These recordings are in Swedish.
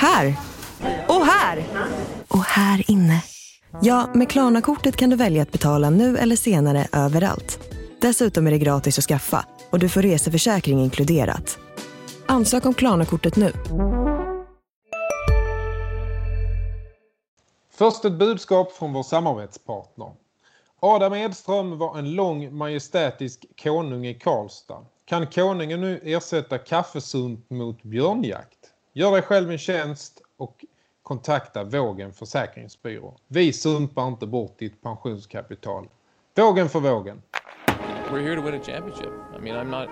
Här! Och här! Och här inne. Ja, med Klarna-kortet kan du välja att betala nu eller senare överallt. Dessutom är det gratis att skaffa och du får reseförsäkring inkluderat. Ansök om Klarna-kortet nu. Först ett budskap från vår samarbetspartner. Adam Edström var en lång majestätisk konung i Karlstad. Kan konungen nu ersätta kaffesump mot björnjakt? Gör dig själv en tjänst och kontakta Vågen försäkringsbyrå. Vi sumpar inte bort ditt pensionskapital. Vågen för vågen. We're here to win a championship. I mean, I'm not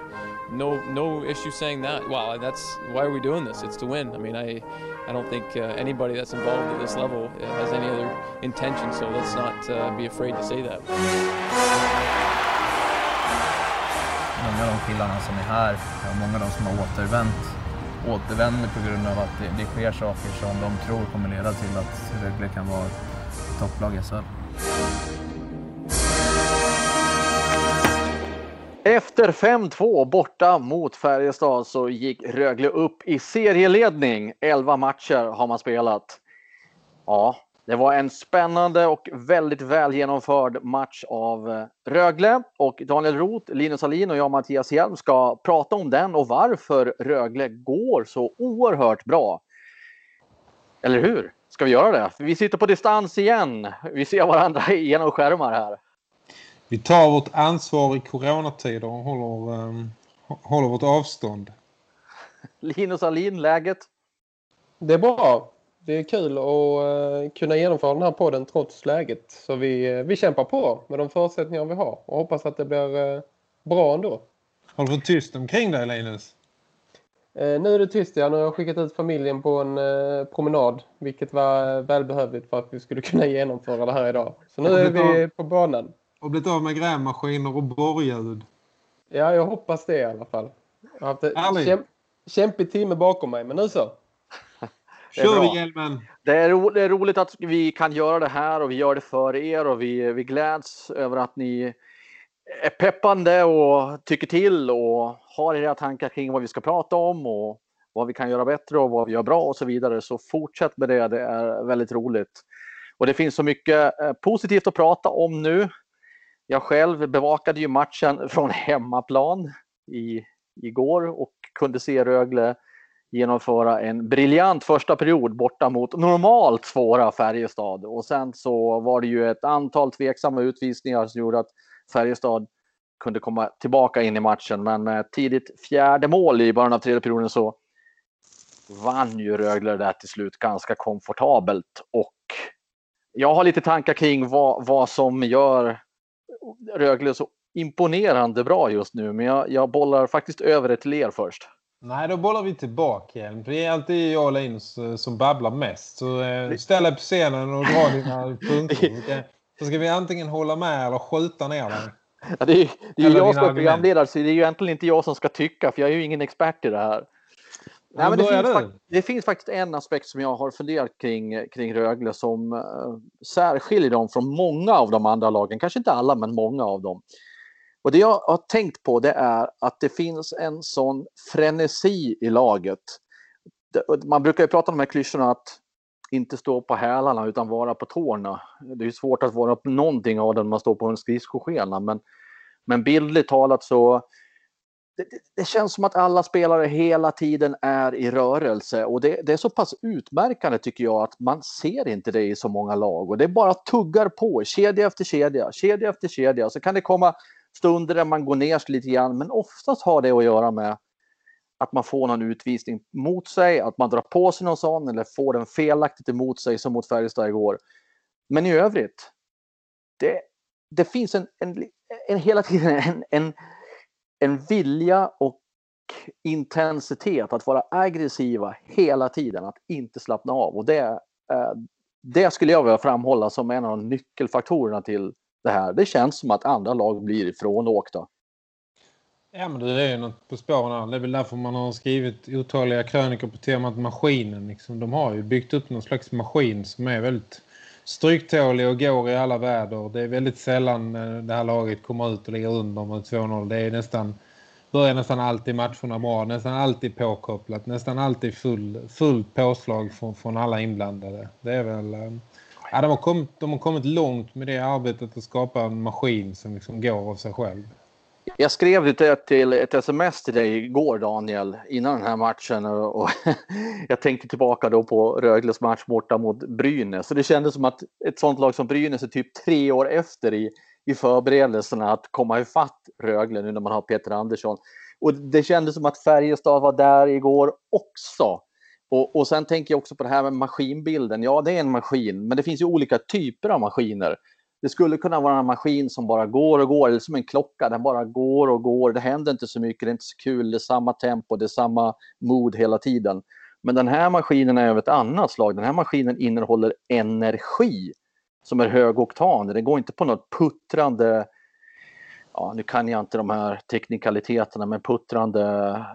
no no issue saying that. Well, that's why are we doing this? It's to win. I mean, I I don't think uh, anybody that's involved at this level uh, has any other intention. So let's not uh, be afraid to say that. Många av de killarna som är här, många av de som har återvänt, återvänder på grund av att det, det sker saker som de tror kommer leda till att Rögle kan vara topplag i SHL. Efter 5-2 borta mot Färjestad så gick Rögle upp i serieledning. 11 matcher har man spelat. Ja, det var en spännande och väldigt väl genomförd match av eh, Rögle. Och Daniel Roth, Linus Alin och jag Mattias Hjelm ska prata om den och varför Rögle går så oerhört bra. Eller hur? Ska vi göra det? Vi sitter på distans igen. Vi ser varandra genom skärmar här. Vi tar vårt ansvar i coronatider och håller, um, håller vårt avstånd. Linus Alin, läget? Det är bra. Det är kul att uh, kunna genomföra den här podden trots läget. Så vi, uh, vi kämpar på med de förutsättningar vi har och hoppas att det blir uh, bra ändå. Har du fått tyst omkring dig Linus? nu är det tyst. Nu har jag skickat ut familjen på en promenad. Vilket var välbehövligt för att vi skulle kunna genomföra det här idag. Så nu är vi på banan. Och blivit av med grävmaskiner och borrljud. Ja, jag hoppas det i alla fall. Jag har haft en kämp kämpig timme bakom mig, men nu så. Kör vi hjälmen! Det är, ro det är roligt att vi kan göra det här och vi gör det för er och vi, vi gläds över att ni är peppande och tycker till och har era tankar kring vad vi ska prata om och vad vi kan göra bättre och vad vi gör bra och så vidare. Så fortsätt med det, det är väldigt roligt. Och det finns så mycket eh, positivt att prata om nu. Jag själv bevakade ju matchen från hemmaplan i, igår och kunde se Rögle genomföra en briljant första period borta mot normalt svåra Färjestad. Och sen så var det ju ett antal tveksamma utvisningar som gjorde att Färjestad kunde komma tillbaka in i matchen. Men eh, tidigt fjärde mål i början av tredje perioden så vann ju Rögle där till slut ganska komfortabelt. Och jag har lite tankar kring vad, vad som gör Rögle så imponerande bra just nu. Men jag, jag bollar faktiskt över det till er först. Nej, då bollar vi tillbaka igen. Det är alltid jag och Linus eh, som babblar mest. Så eh, ställ dig på scenen och dra dina punkter. Så ska vi antingen hålla med eller skjuta ner dig. Ja, det är, det är jag som är programledare så det är ju egentligen inte jag som ska tycka för jag är ju ingen expert i det här. Nej, men det, finns det finns faktiskt en aspekt som jag har funderat kring, kring Rögle som uh, särskiljer dem från många av de andra lagen. Kanske inte alla, men många av dem. Och det jag har tänkt på det är att det finns en sån frenesi i laget. Man brukar ju prata om de här klyschorna att inte stå på hälarna utan vara på tårna. Det är svårt att vara på någonting av det när man står på en skridskoskena. Men, men bildligt talat så det, det, känns som att alla spelare hela tiden är i rörelse och det, det, är så pass utmärkande tycker jag att man ser inte det i så många lag och det bara tuggar på kedja efter kedja, kedja efter kedja. Så kan det komma stunder där man går ner sig lite grann men oftast har det att göra med att man får någon utvisning mot sig, att man drar på sig någon sån eller får den felaktigt emot sig som mot Färjestad igår. Men i övrigt, det, det finns en, en, en hela tiden en, en en vilja och intensitet att vara aggressiva hela tiden, att inte slappna av. Och det, eh, det skulle jag vilja framhålla som en av nyckelfaktorerna till det här. Det känns som att andra lag blir ifrånåkta. Ja, men det är ju något på spåren. Det är väl därför man har skrivit otaliga krönikor på temat maskinen. Liksom. De har ju byggt upp någon slags maskin som är väldigt stryktålig och går i alla väder. Det är väldigt sällan eh, det här laget kommer ut och ligger under med 2-0. Det är nästan börjar nästan alltid matcherna bra. Nästan alltid påkopplat. Nästan alltid full, full påslag från, från alla inblandade. Det är väl... Eh, Ja, de, har kommit, de har kommit långt med det arbetet att skapa en maskin som liksom går av sig själv. Jag skrev till ett sms till dig igår Daniel innan den här matchen och jag tänkte tillbaka då på Rögles match borta mot Brynäs. Så det kändes som att ett sånt lag som Brynäs är typ tre år efter i, i förberedelserna att komma ifatt Rögle nu när man har Peter Andersson. Och det kändes som att Färjestad var där igår också. Och, och sen tänker jag också på det här med maskinbilden. Ja, det är en maskin, men det finns ju olika typer av maskiner. Det skulle kunna vara en maskin som bara går och går, eller som en klocka, den bara går och går. Det händer inte så mycket, det är inte så kul, det är samma tempo, det är samma mod hela tiden. Men den här maskinen är av ett annat slag. Den här maskinen innehåller energi som är högoktan. Den går inte på något puttrande, ja nu kan jag inte de här teknikaliteterna, men puttrande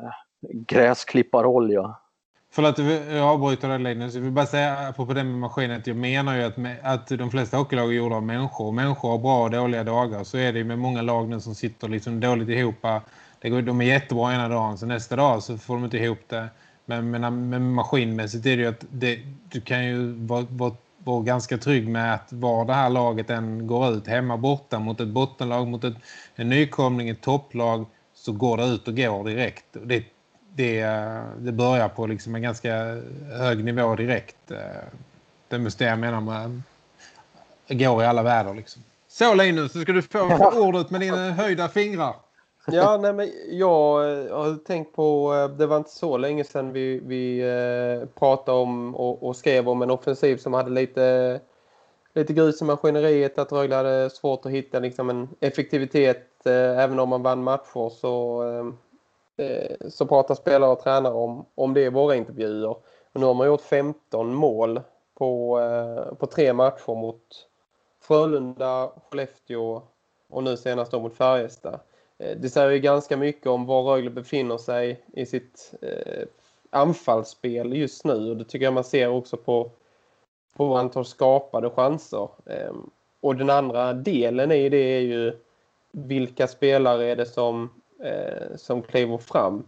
gräsklipparolja. Förlåt, jag avbryter dig Linus. Jag vill bara säga på det med maskinen att jag menar ju att, att de flesta hockeylag är gjorda av människor. Människor har bra och dåliga dagar. Så är det ju med många lag nu som sitter liksom dåligt ihop. de är jättebra ena dagen, så nästa dag så får de inte ihop det. Men, men, men maskinmässigt är det ju att det, du kan ju vara, vara, vara ganska trygg med att var det här laget än går ut hemma borta mot ett bottenlag, mot ett, en nykomling, ett topplag så går det ut och går direkt. Det det, det börjar på liksom en ganska hög nivå direkt. Eh, det det jag menar med går i alla väder liksom. Så Linus, så ska du få ordet med dina höjda fingrar. Ja, nej, men jag eh, har tänkt på, eh, det var inte så länge sedan vi, vi pratade om och, och skrev om en offensiv som hade lite, lite grus i maskineriet. Att Rögle hade svårt att hitta liksom en effektivitet även om man vann matcher så Eh, så pratar spelare och tränare om, om det i våra intervjuer. Men nu har man gjort 15 mål på, eh, på tre matcher mot Frölunda, Skellefteå och nu senast då mot Färjestad. Eh, det säger ju ganska mycket om var Rögle befinner sig i sitt eh, anfallsspel just nu. Och det tycker jag man ser också på, på antal skapade chanser. Eh, och den andra delen i det är ju vilka spelare är det som eh, som kliver fram.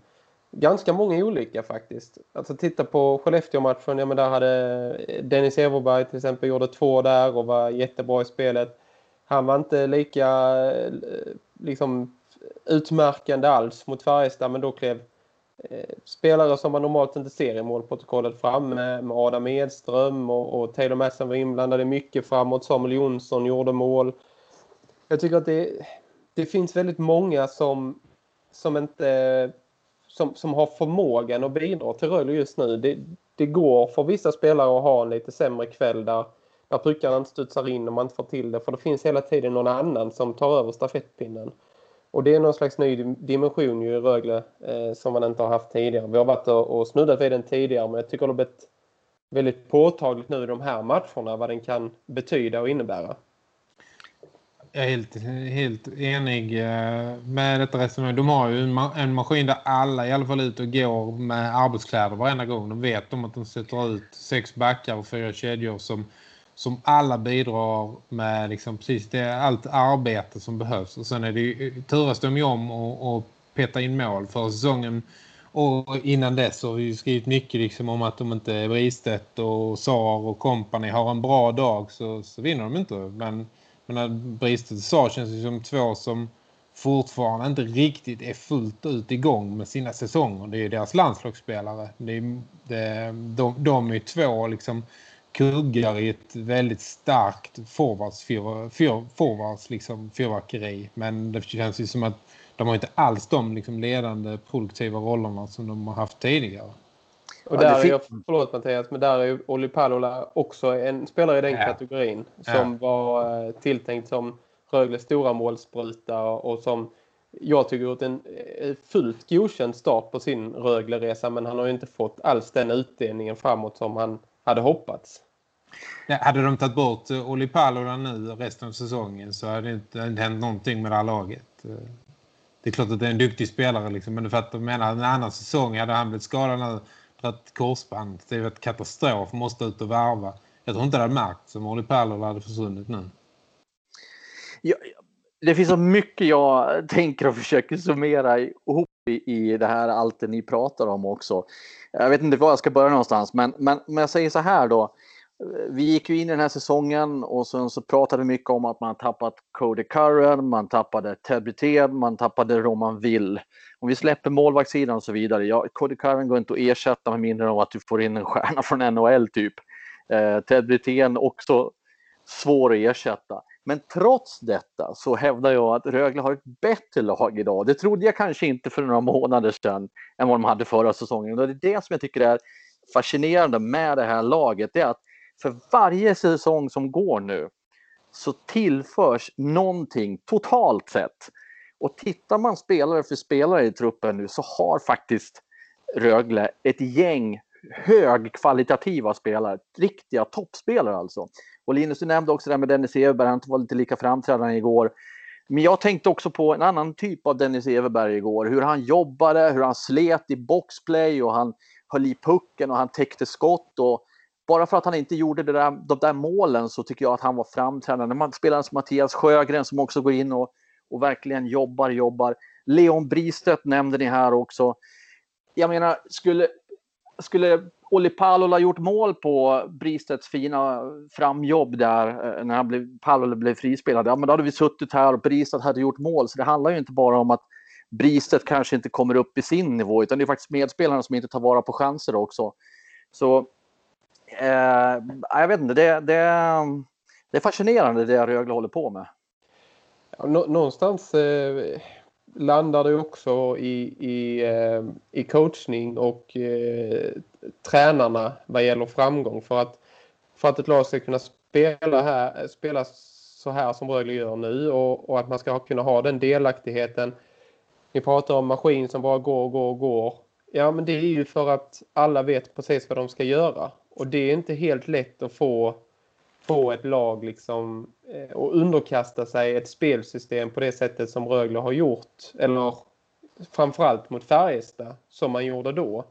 Ganska många olika faktiskt. Alltså titta på Skellefteå-matchen, ja men där hade Dennis Everberg till exempel gjorde två där och var jättebra i spelet. Han var inte lika eh, liksom utmärkande alls mot Färjestad men då klev eh, spelare som man normalt inte ser i målprotokollet fram med, med Adam Edström och, och Taylor Madsen var inblandade mycket framåt. Samuel Jonsson gjorde mål. Jag tycker att det, det finns väldigt många som som inte som, som har förmågan att bidra till Rögle just nu. Det, det går för vissa spelare att ha en lite sämre kväll där, där puckarna inte studsar in och man inte får till det. För det finns hela tiden någon annan som tar över stafettpinnen. Och det är någon slags ny dimension ju i Rögle eh, som man inte har haft tidigare. Vi har varit och, och snuddat vid den tidigare men jag tycker det har blivit väldigt påtagligt nu i de här matcherna vad den kan betyda och innebära. Jag är helt, helt enig eh, med detta resonemang. De har ju en, maskin där alla i alla fall ut och går med arbetskläder varenda gång. De vet om att de sätter ut sex backar och fyra kedjor som, som alla bidrar med liksom precis det, allt arbete som behövs. Och sen är det ju, turas de ju om och, och peta in mål för säsongen. Och innan dess har vi skrivit mycket liksom om att de inte Bristedt och Sar och kompani har en bra dag så, så vinner de inte. Men men Bristet sa känns ju som två som fortfarande inte riktigt är fullt ut igång med sina säsonger. Det är ju deras landslagsspelare. Det är, det, de, de är två liksom kuggar i ett väldigt starkt forwards liksom fyrverkeri. Men det känns ju som att de har inte alls de liksom, ledande produktiva rollerna som de har haft tidigare. Och där är jag, förlåt Mattias, men där är ju Olli Palola också en spelare i den ja. kategorin som ja. var eh, tilltänkt som Rögles stora målspruta och som jag tycker gjort en eh, fullt godkänd start på sin Rögle-resa men han har ju inte fått alls den utdelningen framåt som han hade hoppats. Ja, hade de tagit bort eh, Olli Palola nu resten av säsongen så hade det inte hänt någonting med det här laget. Det är klart att det är en duktig spelare liksom, men för att de menar en annan säsong hade han blivit skadad nu ett korsband. Det är ett katastrof. Måste ut och värva. Jag tror inte det hade märkt om Olli Pärlor hade försvunnit nu. Ja, det finns så mycket jag tänker och försöker summera ihop i, i det här allt det ni pratar om också. Jag vet inte var jag ska börja någonstans, men, men, men jag säger så här då. Vi gick ju in i den här säsongen och sen så pratade vi mycket om att man tappat Cody Curran, man tappade Ted Brithén, man tappade Roman Will. Om vi släpper målvaktssidan och så vidare, ja, Cody Curran går inte att ersätta med mindre än att du får in en stjärna från NHL typ. Eh, Ted Brithén också svår att ersätta. Men trots detta så hävdar jag att Rögle har ett bättre lag idag. Det trodde jag kanske inte för några månader sedan än vad de hade förra säsongen. Och det är det som jag tycker är fascinerande med det här laget. Det är att för varje säsong som går nu så tillförs någonting totalt sett. Och tittar man spelare för spelare i truppen nu så har faktiskt Rögle ett gäng högkvalitativa spelare, riktiga toppspelare alltså. Och Linus, du nämnde också det här med Dennis Everberg, han var lite lika framträdande igår. Men jag tänkte också på en annan typ av Dennis Everberg igår, hur han jobbade, hur han slet i boxplay och han höll i pucken och han täckte skott. Och bara för att han inte gjorde det där, de där målen så tycker jag att han var framträdande. Man spelar som Mattias Sjögren som också går in och, och verkligen jobbar, jobbar. Leon Bristedt nämnde ni här också. Jag menar, skulle, skulle Olli Palola gjort mål på Bristedts fina framjobb där eh, när han blev, Palola blev frispelad, ja men då hade vi suttit här och Bristedt hade gjort mål. Så det handlar ju inte bara om att Bristedt kanske inte kommer upp i sin nivå, utan det är faktiskt medspelarna som inte tar vara på chanser också. Så eh, jag vet inte, det, det, det är fascinerande det Rögle håller på med. Ja, någonstans eh, landar det också i, i, eh, i coachning och eh, tränarna vad gäller framgång. För att, för att ett lag ska kunna spela, här, spela så här som Rögle gör nu och, och att man ska kunna ha den delaktigheten. Ni pratar om maskin som bara går, går, går. Ja, men det är ju för att alla vet precis vad de ska göra. Och det är inte helt lätt att få få ett lag liksom eh, och underkasta sig ett spelsystem på det sättet som Rögle har gjort eller framförallt mot Färjestad som man gjorde då.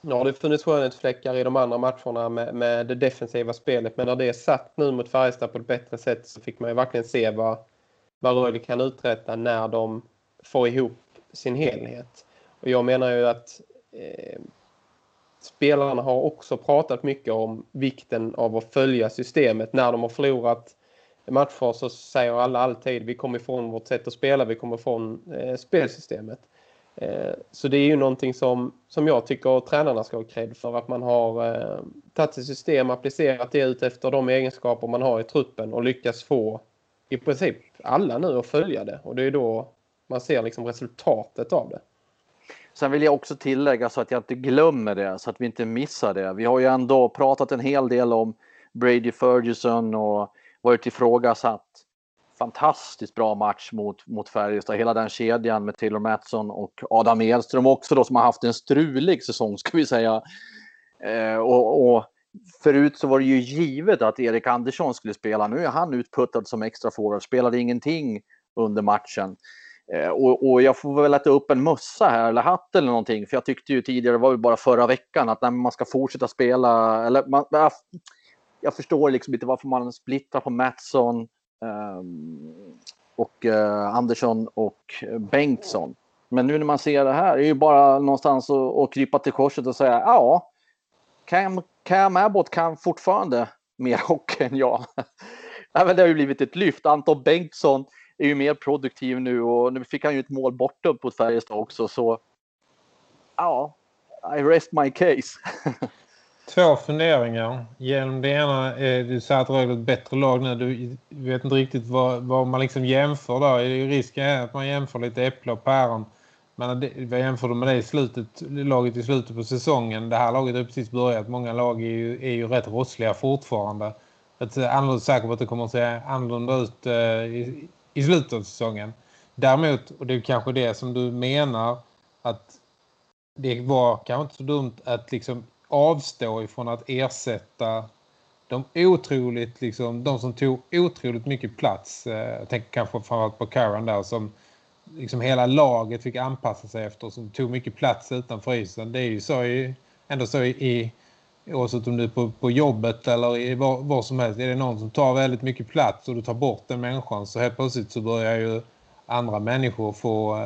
Nu har det funnits skönhetsfläckar i de andra matcherna med, med det defensiva spelet men när det är satt nu mot Färjestad på ett bättre sätt så fick man ju verkligen se vad, vad Rögle kan uträtta när de får ihop sin helhet. Och jag menar ju att eh, spelarna har också pratat mycket om vikten av att följa systemet. När de har förlorat matcher så säger alla alltid vi kommer ifrån vårt sätt att spela, vi kommer ifrån eh, spelsystemet. Eh, så det är ju någonting som, som jag tycker att tränarna ska ha cred för att man har eh, tagit ett system, applicerat det ut efter de egenskaper man har i truppen och lyckas få i princip alla nu att följa det. Och det är då man ser liksom resultatet av det. Sen vill jag också tillägga så att jag inte glömmer det, så att vi inte missar det. Vi har ju ändå pratat en hel del om Brady Ferguson och varit ifrågasatt. Fantastiskt bra match mot, mot Färjestad, hela den kedjan med Taylor Mattsson och Adam Edström också då som har haft en strulig säsong ska vi säga. Eh, och, och, förut så var det ju givet att Erik Andersson skulle spela. Nu är han utputtad som extra forward, spelade ingenting under matchen. Eh, och, och, jag får väl äta upp en mössa här eller hatt eller någonting. För jag tyckte ju tidigare, det var ju bara förra veckan, att när man ska fortsätta spela. Eller man, jag, jag förstår liksom inte varför man splittrar på Mattsson um, och uh, Andersson och Bengtsson. Men nu när man ser det här, är det ju bara någonstans att, krypa till korset och säga ja, Cam, Cam Abbott kan fortfarande mer hockey än jag. det har ju blivit ett lyft. Anton Bengtsson är ju mer produktiv nu och nu fick han ju ett mål bortom mot Färjestad också så ja, I rest my case. Två funderingar. Genom det ena är du säger att Rögle är ett bättre lag nu. Du vet inte riktigt vad, vad man liksom jämför där. Risken är att man jämför lite äpple och päron. Men vad jämför du med det i slutet, laget i slutet på säsongen? Det här laget har precis börjat. Många lag är ju, är ju rätt rossliga fortfarande. Jag är annorlunda säker på att det kommer att se annorlunda ut eh, i, i slutet av säsongen. Däremot, och det är kanske det som du menar, att det var kanske inte så dumt att liksom avstå ifrån att ersätta de otroligt, liksom, de som tog otroligt mycket plats. Eh, jag tänker kanske framförallt på Karen där som liksom hela laget fick anpassa sig efter som tog mycket plats utanför isen. Det är ju så i, ändå så i, i oavsett om du är på, på jobbet eller i var, var, som helst. Är det någon som tar väldigt mycket plats och du tar bort den människan så helt plötsligt så börjar ju andra människor få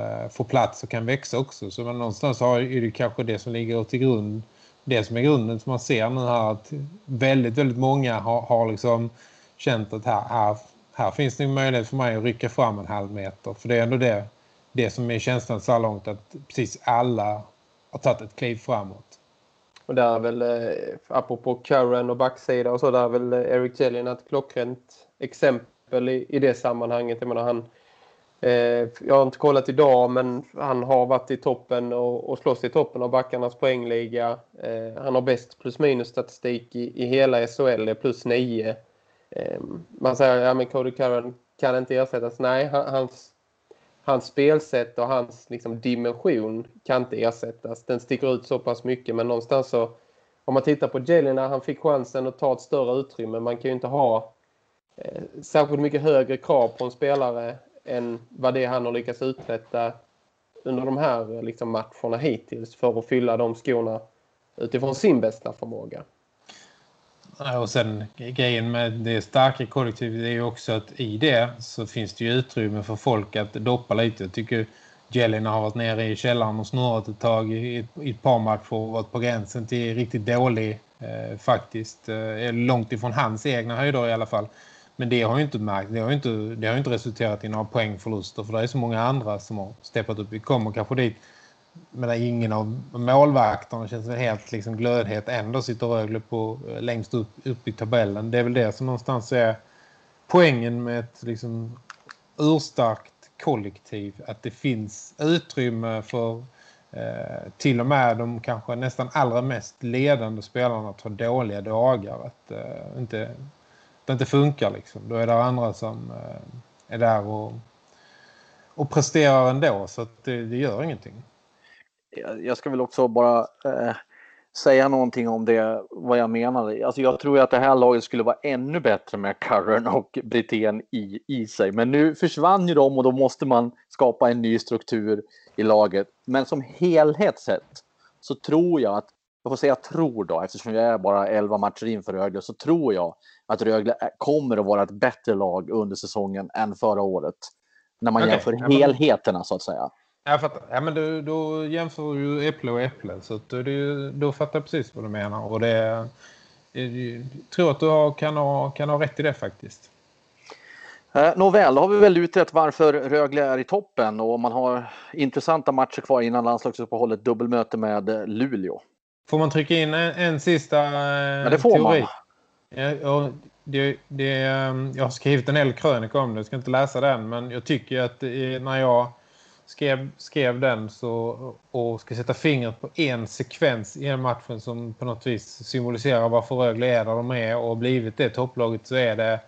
uh, plats och kan växa också. Så men någonstans har, är det kanske det som ligger till grund, det som är grunden som man ser nu här att väldigt, väldigt många har, har liksom känt att här, här, här finns det en möjlighet för mig att rycka fram en halv meter. För det är ändå det, det som är känslan så långt att precis alla har tagit ett kliv framåt. Och där är väl, eh, apropå Karen och backsida och så, där är väl eh, Eric Jellin ett klockrent exempel i, i det sammanhanget. Jag menar, han, eh, jag har inte kollat idag men han har varit i toppen och, och slåss i toppen av backarnas poängliga. Eh, han har bäst plus minus statistik i, i hela SHL, plus nio. Eh, man säger att ja, Cody Curran kan inte ersättas. Nej, hans hans spelsätt och hans liksom, dimension kan inte ersättas. Den sticker ut så pass mycket men någonstans så om man tittar på Jelly när han fick chansen att ta ett större utrymme. Man kan ju inte ha eh, särskilt mycket högre krav på en spelare än vad det han har lyckats uträtta under de här liksom, matcherna hittills för att fylla de skorna utifrån sin bästa förmåga. Och sen grejen med det starka kollektivet är ju också att i det så finns det ju utrymme för folk att doppa lite. Jag tycker Jelena har varit nere i källaren och snurrat ett tag i, i ett par matcher och varit på gränsen till riktigt dålig eh, faktiskt. Eh, långt ifrån hans egna höjder i alla fall. Men det har ju inte märkt, det har ju inte, det har inte resulterat i några poängförluster för det är så många andra som har steppat upp. Vi kommer kanske dit men ingen av målvakterna känns helt liksom glödhet. Ändå sitter Rögle på eh, längst upp, upp i tabellen. Det är väl det som någonstans är poängen med ett liksom urstarkt kollektiv. Att det finns utrymme för eh, till och med de kanske nästan allra mest ledande spelarna att ha dåliga dagar. Att eh, inte, det inte funkar liksom. Då är det andra som eh, är där och, och presterar ändå. Så att det, det gör ingenting jag ska väl också bara eh, säga någonting om det, vad jag menade. Alltså jag tror att det här laget skulle vara ännu bättre med Curran och Brithén i, i sig. Men nu försvann ju de och då måste man skapa en ny struktur i laget. Men som helhet sett så tror jag att, jag får säga tror då, eftersom jag är bara 11 matcher in för Rögle, så tror jag att Rögle kommer att vara ett bättre lag under säsongen än förra året. När man okay. jämför helheterna så att säga. Jag fattar. Ja, men du, då jämför du äpple och äpple. Så att du, då fattar jag precis vad du menar. Och det, jag tror att du har, kan, ha, kan ha rätt i det faktiskt. Eh, Nåväl, då har vi väl utrett varför Rögle är i toppen och man har intressanta matcher kvar innan landslagsuppehållet dubbelmöte med Luleå. Får man trycka in en, en sista eh, ja, det får teori? Man. Ja, det, det, ehm, jag har skrivit en hel krönika om det, jag ska inte läsa den men jag tycker att när jag skrev, skrev den så, och ska sätta fingret på en sekvens i en matchen som på något vis symboliserar varför Rögle är där de är. Och blivit det topplaget så är det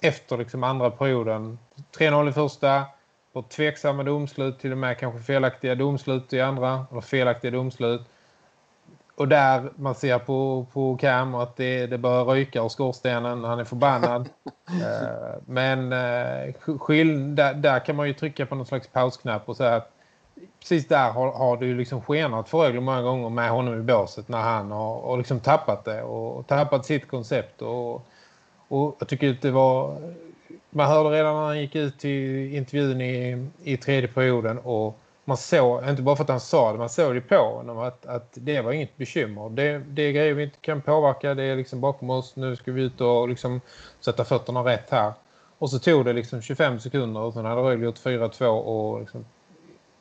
efter liksom andra perioden. 3-0 i första på tveksamma domslut till och med kanske felaktiga domslut i andra eller felaktiga domslut och där man ser på, på Cam att det, det börjar ryka och skorstenen. Han är förbannad. uh, men uh, skill, där, där, kan man ju trycka på någon slags pausknapp och säga att precis där har, har du liksom skenat för Rögle många gånger med honom i båset när han har och liksom tappat det och, och tappat sitt koncept. Och, och jag tycker att det var... Man hörde redan när han gick ut till intervjun i, i tredje perioden och man såg, inte bara för att han sa det, man såg det på honom att, att det var inget bekymmer. Det, det är grejer vi inte kan påverka, det är liksom bakom oss, nu ska vi ut och liksom sätta fötterna rätt här. Och så tog det liksom 25 sekunder och sen hade Rögle gjort 4-2 och liksom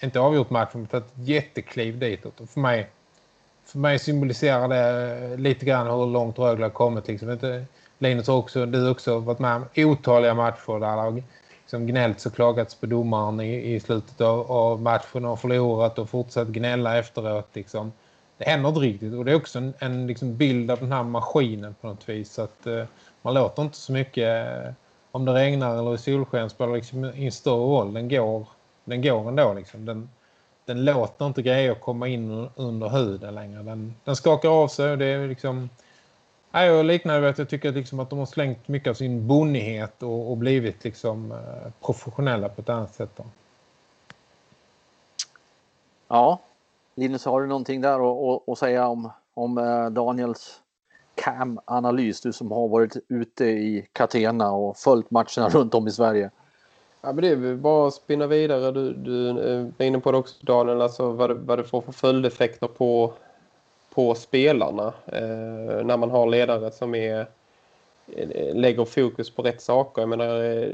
inte avgjort matchen men tagit ett jättekliv ditåt. Och för mig, för mig symboliserar det eh, lite grann hur långt Rögle har kommit. Liksom. Inte, Linus har också, du också varit med om otaliga matcher där liksom gnällt och klagats på domaren i, i slutet av, av, matchen och förlorat och fortsatt gnälla efteråt. Liksom. Det händer inte riktigt och det är också en, en liksom bild av den här maskinen på något vis. att eh, man låter inte så mycket eh, om det regnar eller i solsken spelar liksom en större roll. Den går, den går ändå liksom. Den, den låter inte grejer komma in under huden längre. Den, den skakar av sig och det är liksom Nej, jag liknar att jag tycker liksom att de har slängt mycket av sin bonnighet och, och blivit liksom eh, professionella på ett annat sätt. Då. Ja, Linus, har du någonting där att, säga om, om eh, Daniels CAM-analys? Du som har varit ute i Catena och följt matcherna runt om i Sverige. Ja, men det är bara att spinna vidare. Du, du är eh, inne på det också Daniel, alltså vad det, vad det får för följdeffekter på, på spelarna eh, när man har ledare som är, eh, lägger fokus på rätt saker. Jag menar, eh,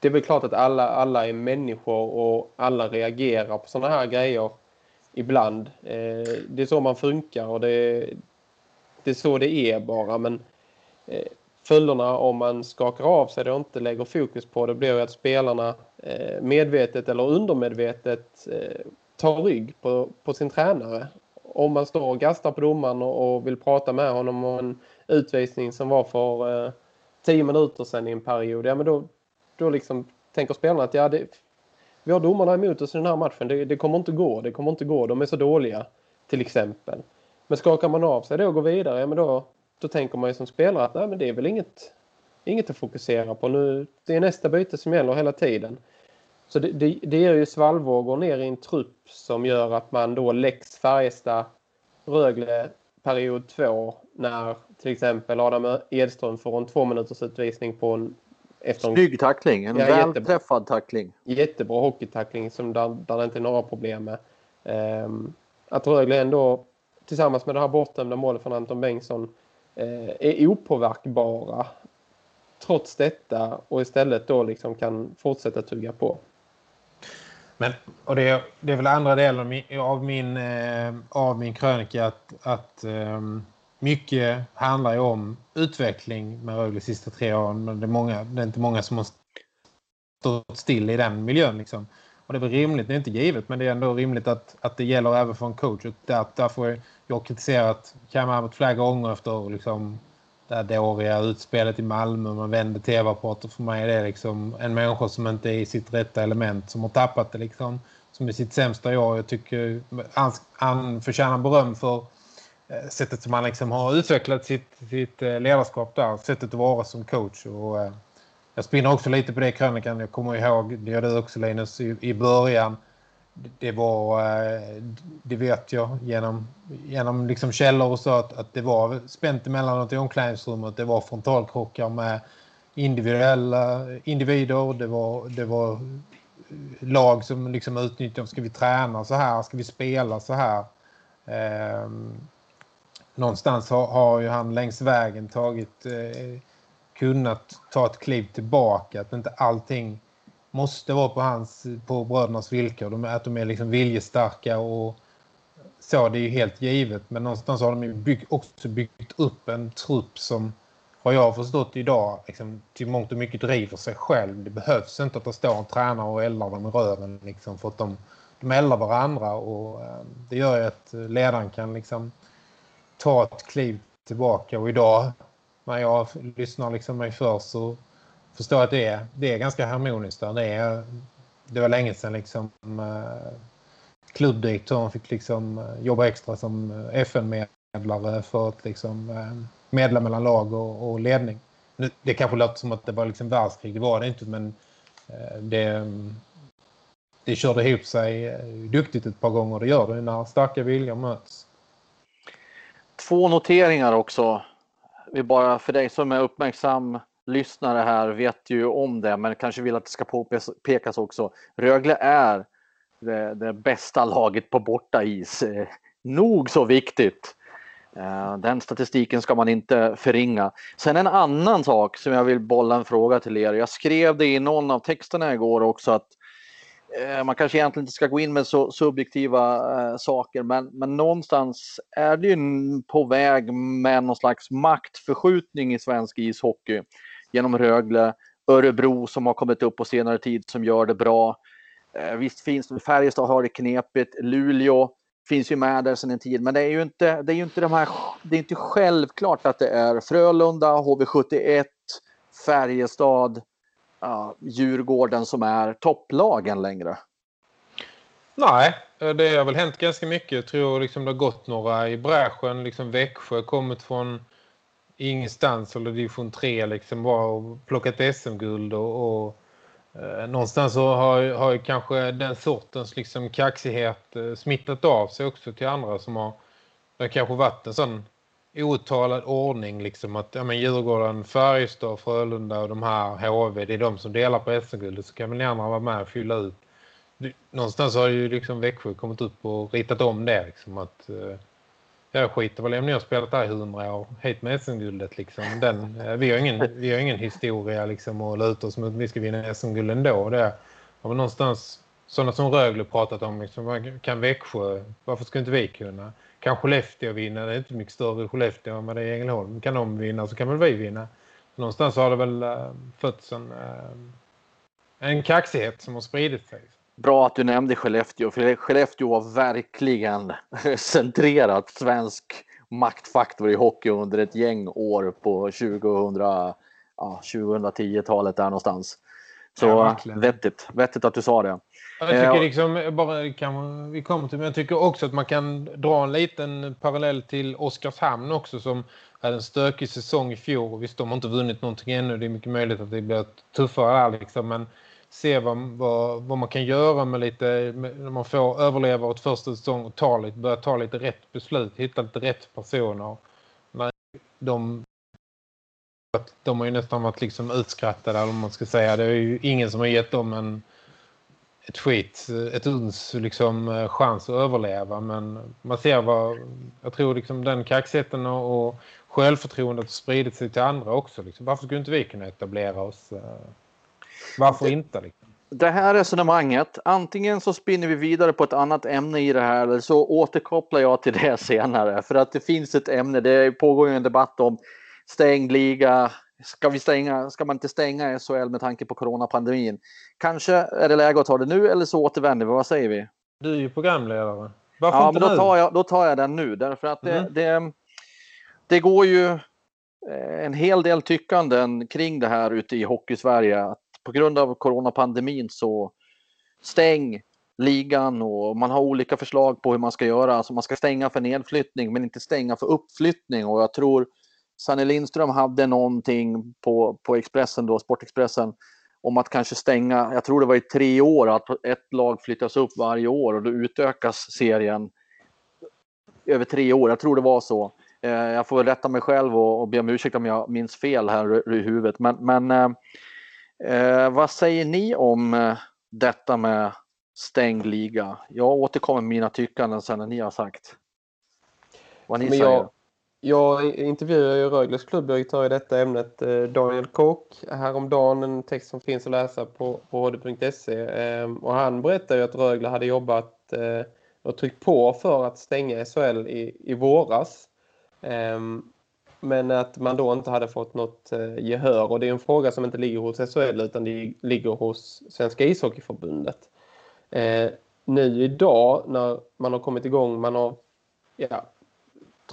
det är väl klart att alla, alla är människor och alla reagerar på sådana här grejer ibland. Eh, det är så man funkar och det, det är så det är bara. Men eh, följderna om man skakar av sig det och inte lägger fokus på det blir att spelarna eh, medvetet eller undermedvetet eh, tar rygg på, på sin tränare. Om man står och gastar på domaren och, och vill prata med honom om en utvisning som var för eh, tio minuter sedan i en period, ja men då, då liksom tänker spelarna att ja, det, vi har domarna emot oss i den här matchen. Det, det, kommer inte gå. Det kommer inte gå. De är så dåliga, till exempel. Men skakar man av sig då och går vidare, ja, men då, då tänker man ju som spelare att nej, men det är väl inget, inget att fokusera på. Nu, det är nästa byte som gäller hela tiden. Så det, det, det ger ju svallvågor ner i en trupp som gör att man då läcks Färjestad, Rögle period två när till exempel Adam Edström får en två minuters utvisning på en efter en, Snygg tackling, en ja, välträffad tackling. Jättebra hockeytackling som där, där det inte är några problem med. Um, att Rögle ändå tillsammans med det här bortdömda målet från Anton Bengtsson uh, är opåverkbara trots detta och istället då liksom kan fortsätta tugga på. Men, och det, det är väl andra delen av min, av min, eh, av min krönika att, att um, mycket handlar ju om utveckling med Rögle de sista tre åren. Men det är, många, det är inte många som har stått still i den miljön. Liksom. Och det är väl rimligt, det är inte givet, men det är ändå rimligt att, att det gäller även för en coach. Och där, därför har jag kritiserat Cam Abbott flera gånger efter liksom, det här dåliga utspelet i Malmö. Man vänder tv-rapporter. För mig är det liksom en människa som inte är i sitt rätta element, som har tappat det liksom. Som är sitt sämsta år. Jag tycker han, han förtjänar beröm för eh, sättet som han liksom har utvecklat sitt, sitt eh, ledarskap där. Sättet att vara som coach. Och, eh, jag spinner också lite på det krönikan. Jag kommer ihåg, det gör du också Linus, i, i början. Det var, eh, det vet jag genom, genom liksom källor och så att, att det var spänt emellanåt i omklädningsrummet. Det var frontalkrockar med individuella individer. Det var, det var eh, lag som liksom utnyttjade, ska vi träna så här, ska vi spela så här. Eh, någonstans har, har ju han längs vägen tagit eh, kunnat ta ett kliv tillbaka. Att inte allting måste vara på hans på brödernas villkor. De, att de är liksom viljestarka och så, det är ju helt givet. Men någonstans har de ju bygg, också byggt upp en trupp som har jag förstått idag liksom, till mångt och mycket driver sig själv. Det behövs inte att det står en tränare och eldar dem i röven liksom, för att de, de eldar varandra och eh, det gör ju att ledaren kan liksom ta ett kliv tillbaka och idag när jag lyssnar liksom mig för så förstår att det är, det är ganska harmoniskt där. Det, är, det var länge sedan liksom eh, klubbdirektören fick liksom eh, jobba extra som eh, FN-medlare för att liksom eh, medla mellan lag och, och ledning. Nu, det kanske låter som att det var liksom världskrig, det var det inte men eh, det, det körde ihop sig eh, duktigt ett par gånger. Det gör det när starka viljor möts. Två noteringar också. Vi bara för dig som är uppmärksam lyssnare här vet ju om det, men kanske vill att det ska påpekas också. Rögle är det, det bästa laget på borta is. Eh, nog så viktigt. Eh, den statistiken ska man inte förringa. Sen en annan sak som jag vill bolla en fråga till er. Jag skrev det i någon av texterna igår också att eh, man kanske egentligen inte ska gå in med så subjektiva saker, men, men någonstans är det ju på väg med någon slags maktförskjutning i svensk ishockey genom Rögle, Örebro som har kommit upp på senare tid som gör det bra. Eh, visst finns det, Färjestad har det knepigt, Luleå finns ju med där sedan en tid, men det är ju inte, det är ju inte de här, det är inte självklart att det är Frölunda, HV71, Färjestad, ja, Djurgården som är topplagen längre? Nej, eh, det har väl hänt ganska mycket. Jag tror liksom det har gått några i bräschen. Liksom Växjö kommit från ingenstans eller division 3 liksom bara och plockat SM-guld och, och eh, någonstans så har, har kanske den sortens liksom kaxighet eh, smittat av sig också till andra som har det har kanske varit en sån outtalad ordning liksom att ja, men Djurgården, Färjestad, Frölunda och de här HV, det är de som delar på SM-guldet så kan väl ni andra vara med och fylla ut. Någonstans har ju liksom Växjö kommit upp och ritat om det liksom att eh, jag skiter väl om ni har spelat där i hundra år hit med SM-guldet liksom. Den, eh, vi, har ingen, vi har ingen historia liksom att luta oss mot vi ska vinna SM-guld ändå. Det har väl någonstans sådana som Rögle pratat om liksom, kan Växjö, varför ska inte vi kunna? Kan Skellefteå vinna? Det är inte mycket större Skellefteå än vad det är i Ängelholm. Kan de vinna så kan väl vi vinna. Någonstans har det väl äh, fötts en, äh, en kaxighet som har spridit sig. Bra att du nämnde Skellefteå, för Skellefteå var verkligen centrerat svensk maktfaktor i hockey under ett gäng år på 2000, ja, 2010-talet där någonstans. Så ja, vettigt, vettigt att du sa det. Jag tycker liksom, bara kan, vi kommer till, men jag tycker också att man kan dra en liten parallell till Oskarshamn också som hade en stökig säsong i fjol. Visst, de har inte vunnit någonting ännu. Det är mycket möjligt att det blir tuffare här liksom, men se vad, vad, vad man kan göra med lite, med, när man får överleva åt första säsong och ta lite, börja ta lite rätt beslut, hitta lite rätt personer. Men de, de har ju nästan varit liksom utskrattade, om man ska säga. Det är ju ingen som har gett dem en ett skit, ett uns liksom chans att överleva. Men man ser vad, jag tror liksom den kaxheten och, och självförtroendet har spridit sig till andra också. Liksom. Varför skulle inte vi kunna etablera oss? Eh, varför inte? Liksom? Det här resonemanget, antingen så spinner vi vidare på ett annat ämne i det här eller så återkopplar jag till det senare. För att det finns ett ämne, det pågår ju en debatt om stängd liga, Ska, vi stänga, ska man inte stänga SHL med tanke på coronapandemin? Kanske är det läge att ta det nu eller så återvänder vi. Vad säger vi? Du är ju programledare. Varför ja, men då tar, jag, då tar jag den nu. Därför att det, mm. det, det går ju eh, en hel del tyckanden kring det här ute i Hockeysverige. På grund av coronapandemin så stäng ligan och man har olika förslag på hur man ska göra. Alltså man ska stänga för nedflyttning men inte stänga för uppflyttning och jag tror Sanne Lindström hade någonting på, på Expressen då, Sportexpressen om att kanske stänga, jag tror det var i tre år, att ett lag flyttas upp varje år och då utökas serien över tre år. Jag tror det var så. Eh, jag får rätta mig själv och, och be om ursäkt om jag minns fel här i huvudet. Men, men eh, eh, eh, vad säger ni om eh, detta med stängd liga? Jag återkommer med mina tyckanden sen när ni har sagt vad ni men säger. Jag, jag intervjuade ju Rögles klubbdirektör i detta ämnet, eh, Daniel Kock, häromdagen. En text som finns att läsa på, på hd.se. Ehm, och han berättade ju att Rögle hade jobbat eh, och tryckt på för att stänga SHL i, i våras. Ehm, men att man då inte hade fått något eh, gehör. Och det är en fråga som inte ligger hos SHL utan det ligger hos Svenska ishockeyförbundet. Eh, nu idag när man har kommit igång, man har ja,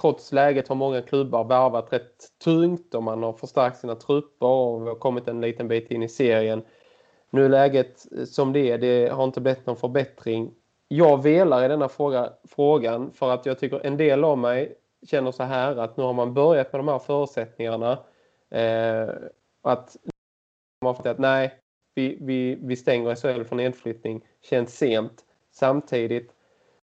trots läget har många klubbar värvat rätt tungt och man har förstärkt sina trupper och vi har kommit en liten bit in i serien. Nu är läget eh, som det är, det har inte blivit någon förbättring. Jag velar i denna fråga, frågan för att jag tycker en del av mig känner så här att nu har man börjat med de här förutsättningarna. Eh, att man har att nej, vi, vi, vi stänger SHL för nedflyttning känns sent. Samtidigt